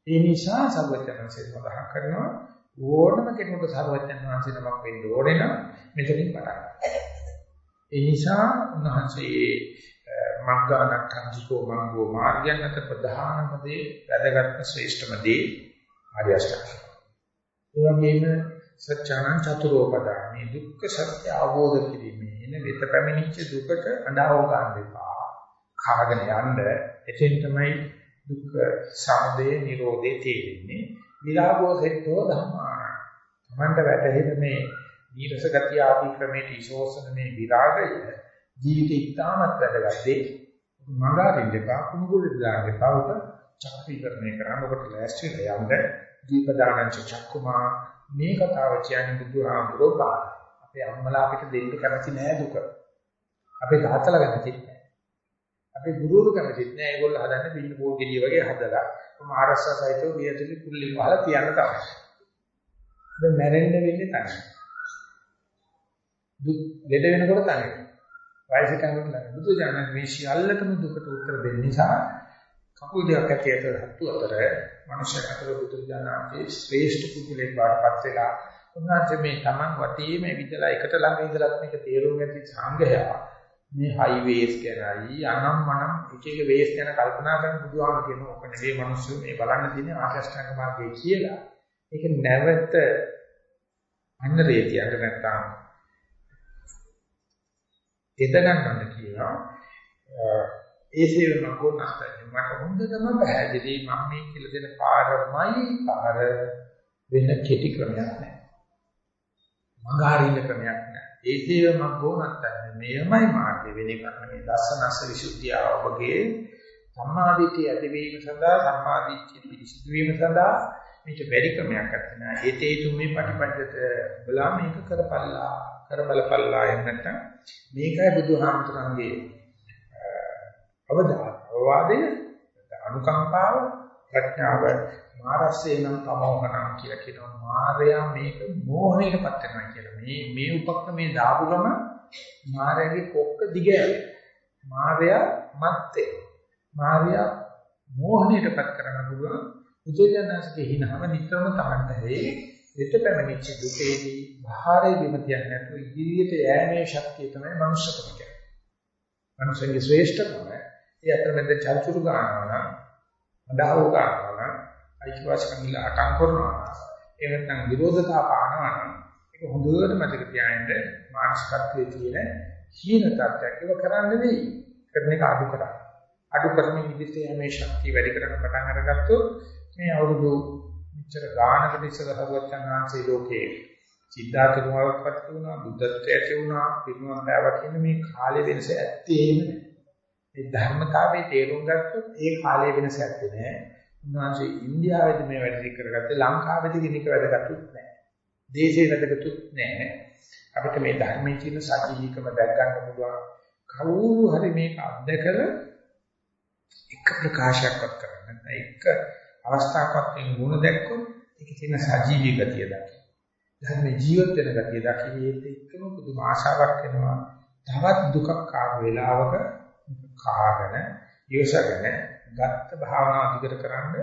ඒ නිසා සර්වඥාන්සේ සඳහන් කරනවා ඕනම කෙනෙකුට සර්වඥාන්සේ නමක් වෙන්න ඕනේ නම් මෙතනින් පටන් ඒ නිසා උන්වහන්සේ මග්ගානක්ඛන්දිකෝ මංගෝ මාර්ගයන් අතර ප්‍රධානම දේ වැදගත්ම ශ්‍රේෂ්ඨම දේ ආර්ය අෂ්ටාංග. ඒ වගේම සත්‍යානං චතුරෝපදා මේ දුක්ඛ සත්‍ය අවබෝධ කිරීමේ එන වෙත පැමිණිච්ච දුකට අඬව ගන්න එපා. කාගෙන යන්න එතෙන් තමයි දුක්ඛ සමුදය නිරෝධේ තේරෙන්නේ. විරාගෝ සෙට්ටෝ ධම්මාන. තමන්ට වැටහෙන මේ නීරස ගතිය ආදී ක්‍රමයට ඉසෝසන මේ විරාගය ජීවිතේ ඉතාමත් වැදගත් දෙයක්. මඟහරින්න එපා කුමුගුරු දාන්න එපා උට චක්‍රීකරණය කරන්න ඔබට ලෑස්ති වෙලා යන්න දීපදානං චක්කුමා මේ කතාව කියන්නේ බුදුහාමුදුරෝ බාන. අපේ අම්මලා අපිට දෙන්න කැමති නෑ දුක. අපේ තාත්තලා කැමති නෑ. අපේ ගුරුවරු කැමති නෑ. ඒගොල්ලෝ හදන්නේ පින්න පොල් ගෙඩිය වගේ හදලා මහරස්සා සහිතව වියතුලි කුල්ලි වහලා තියන්න තමයි. දැන් මැරෙන්න වෙන්නේ තනියම. දුක් ලෙඩ වෙනකොට තනියම. වයසට යනකොට බුදු දානක මේ සියල්ලටම දුකට උත්තර දෙන්න නිසා කකුල් දෙකක් ඇතියට හත්තු අතර මනුෂ්‍ය අතර බුදු දානකේ ශ්‍රේෂ්ඨ කුකුලේ බාටපත් වෙලා උන්වහන්සේ මේ Taman වටේම විදලා එකට ළඟ ඉඳලා මේක තේරුම් ඇති සංඝයා මේ හයිවේස් ගැනයි අනම්මනම් එක එක වේස් ගැන කල්පනා කරන බුදුහාම කියන ඕක නෙවෙයි මිනිස්සු මේ බලන්න තියෙන ආශස්ඨාංග මාර්ගය කියලා. ඒක නැවත අන්නරේ තියන්න නැත්තම් එද ගන්නන්න කියනවා. ඒ සේවන කොනස්තයි මට හොඳටම පැහැදිලි මම මේ කියලා දෙන පාරමයි පාර වෙන කෙටි ක්‍රමයක් නැහැ. මඟහරින්න ක්‍රමයක් නැහැ. ඒ සේව මග්ගෝ නැත්තම් මෙයමයි මාර්ගය වෙන එක මේ දසනස්ස විසුද්ධිය ඔබගේ සම්මාදිටිය ඇතිවීම සඳහා සම්මාදිටිය පිළිසිදු වීම සඳහා මේක බැරි ක්‍රමයක් නැත්නම් ඒතේ තුමේ ප්‍රතිපදිත බලා මේක කරපල්ලා කරබලපල්ලා එන්නට මේකයි බුදුහාමුදුරන්ගේ අවදානවාදය අනුකම්පාව ප්‍රඥාව මාරසේ නම් තමෝහණම් කියලා කියනවා. මායя මේක මෝහණයටපත් වෙනවා කියලා. මේ මේ උපක්‍රමේ දාපු ගම මායගේ කොක්ක දිගෑවේ මායя මත්තේ මායя මෝහණයටපත් කරන දුර උදේජනස්ගේ හිනහම නිතරම තරන්න හේ. දෙත පැමිණිච්ච දුකේදී භාරේ බිම තියන්නේ නැතුව ඉදිරියට යෑමේ ශක්තිය තමයි මනුෂ්‍යකම කියන්නේ. මනුෂ්‍යගේ ශ්‍රේෂ්ඨකම ඒ අතරමැද චල්චුරු ගන්නවා නම් අඩාව ගන්නවා නම් අයිතිවාසිකම් ඉල්ල අටන් කරනවා නම් එහෙම නැත්නම් විරෝධතා පානවා නම් ඒක හොඳට මතක තියාගන්න මානසිකත්වයේ තියෙන හීන තත්ත්වයක්. ඒක කරන්න නෙවෙයි කරන එක අඩු කරා. අඩු කරමින් ඉදිරියට යෑමේ ශක්තිය වැඩි කරන පටන් අරගත්තොත් මේ අවුරුදු මෙච්චර ගානකට ඉස්සර හරුවච්චන් ආංශේ ලෝකේ සිද්ධාර්ථ කුමාරපත් වුණා බුද්ධත්වයට ඇති වුණා පිරිනුවම් පෑවා කියන මේ කාලේ වෙනස ඇත්තේම මේ ධර්මතාවයේ තේරුම් ගත්තොත් ඒ කාලේ වෙනස ඇත්තේ නෑ උන්වහන්සේ ඉන්දියාවේදී මේ වැඩ කරගත්තේ ලංකාවේදී කෙනෙක් වැඩගත්තුත් නෑ දේශේ වැඩගත්තුත් නෑ අපිට මේ ධර්මයේ තියෙන සජීවීකම දැක් ගන්න පුළුවන්. කවුරු හරි මේක අත්දකලා එක ප්‍රකාශයක්වත් කරන්න නැත්නම් එක අවස්ථාවකත් මේ ගුණ දැක්කොත් ඒකේ තියෙන සජීවී ගතිය දකින්න. ධර්ම ජීවත් වෙන ගතිය දකින්නේත් එක්කම පුදුම ආශාවක් එනවා. තවත් දුකක් ආව වෙලාවක කාගෙන යොසගෙන ගත්ත භාවනා අධිකර කරන්න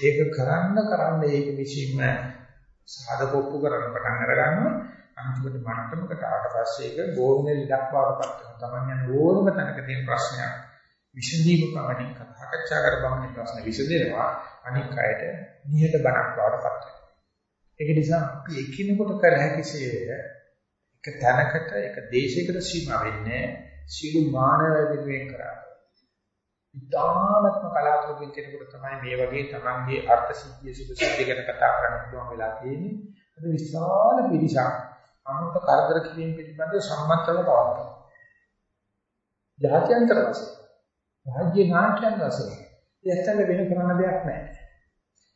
ඒක කරන්න කරන්න ඒක විශ්ීම සාධකොප්පු කරන්න පටන් අරගන්නවා. අන්තිමට මට්ටමකට ආවට පස්සේ ඒක ගෝල්නේ ලඩක් බවටපත් වෙනවා. Taman යන ඕනම තැනක තියෙන ප්‍රශ්නයක් විසඳීම පමණින් කතා කර බවන්නේ ප්‍රශ්න විසඳෙනවා. අනික් අයට නිහත බණක් වඩපත් වෙනවා. ඒක නිසා අපි එකිනෙකට කර හැකි සේවය එක තැනකට එක දේශයකට සීමා වෙන්නේ සිළු මානව වෙනුවෙන් කරන්නේ. ඉතාමත්ම කලාතුරකින් කෙනෙකුට තමයි මේ වගේ තමන්ගේ අර්ථ සිද්ධිය සුදු සිද්ධිය ගැන කතා කරන්න පුළුවන් වෙලා තියෙන්නේ. අද විශාල පිරිසක් අනුන්ට කරදර කිරීම පිළිබඳව සම්මතව පවත්වනවා. ජාත්‍යන්තර වශයෙන්, රාජ්‍ය නාට්‍යයන් වශයෙන් එයත්ල වෙන කරන්න දෙයක් නැහැ.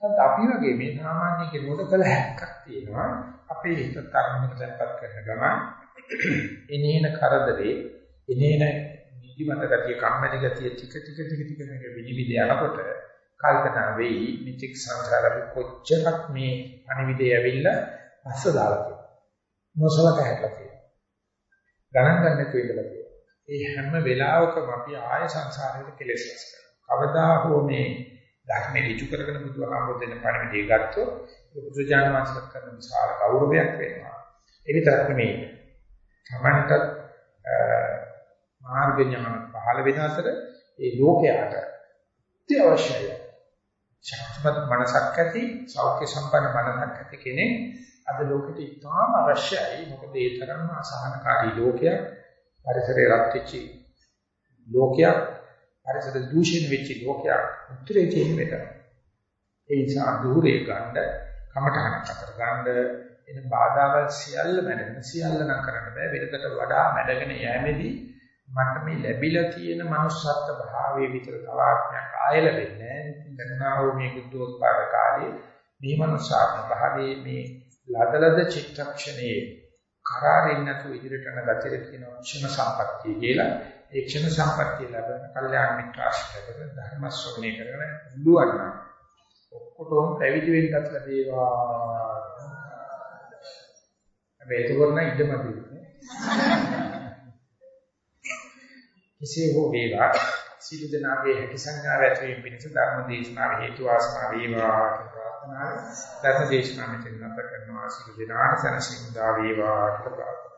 ඒත් අපි වගේ මේ සාමාන්‍ය කෙනෙකුට කළ හැක්කක් තියෙනවා. අපේ හිත තරමකට දැන්පත් කරන ගමන් එනේන කරදරේ එනේන නිදිමත ගතිය කම්මැලි ගතිය ටික ටික ටික ටික මේක විනිවිද යනකොට කල්පනා වෙයි මිත්‍යක් සංසාරෙ කොච්චරක් මේ අනිවිදේ ඇවිල්ලා පස්ස දාලා තියෙනවා. නොසලක හැටලා තියෙනවා. ගණන් ගන්න නැතුව ඉඳලා තියෙනවා. ඒ හැම වෙලාවකම අපි ආය සංසාරයට කෙලෙස් රැස් කරනවා. කවදා හෝ මේ ධර්මෙ ඍජු කරගෙන බුදුහාමුදුරු දෙන පණිවිඩය ගත්තොත් බුදුජාන විශ්වාස කරන විශාල ගෞරවයක් වෙනවා. ඒ විතරක් නෙමෙයි. තමන්ට මාර්ග ඥාන පහළ වෙන අතර ඒ ලෝකයට අත්‍යවශ්‍යයි. ශක්තිමත් මනසක් ඇති, සෞඛ්‍ය සම්පන්න මනසක් ඇති කෙනෙක් අද ලෝකෙට ඉතාම අවශ්‍යයි. මොකද ඒ තරම්ම අසහනකාරී ලෝකයක්, පරිසරය රත් වෙච්ච ලෝකයක් පරිසර දූෂණ වෙච්ච ලෝකයක් උත්තරේ තියෙන මෙතන. ඒ නිසා දුරේ ගන්න කමඨහනක් අතර ගන්න එන බාධාවල් සියල්ල මැඩගෙන සියල්ල නම් කරන්න බෑ. වෙනකට වඩා මැඩගෙන යෑමේදී මට මේ ලැබිලා තියෙන manussත්ත්ව භාවයේ විතර තවාත්මයක් ආයල වෙන්නේ නැහැ. මේ බුද්ධෝත්පාද කාලේ මේ manussත්ත්ව භාවයේ මේ ලදලද චිත්තක්ෂණයේ කරාරින් නැතු ඉදිරියට යන ගතිය කියනවා ක්ෂණ සම්පත්තිය කියලා. ඒ ක්ෂණ සම්පත්තිය ලැබෙන කල්යාණ මිත්‍රාශ්‍රය ලැබෙන ධර්ම ශ්‍රවණය කරගෙන පුළුවන් නම් ඔක්කොටම පැවිදි වෙන්නත් ලැබේවා. හැබැයි ඒක වරණ ඉඩමදී. එසේ හෝ වේවා සියලු දෙනාගේ හැකි සංඥා ඇතිවීම පිණිස ධර්ම දේශනාව හේතු වාසනා වේවා කියලා ප්‍රාර්ථනා ධර්ම දේශනාව මෙතන නැත කරනවා. සියලු දෙනාට සනසිමුදා වේවා කියලා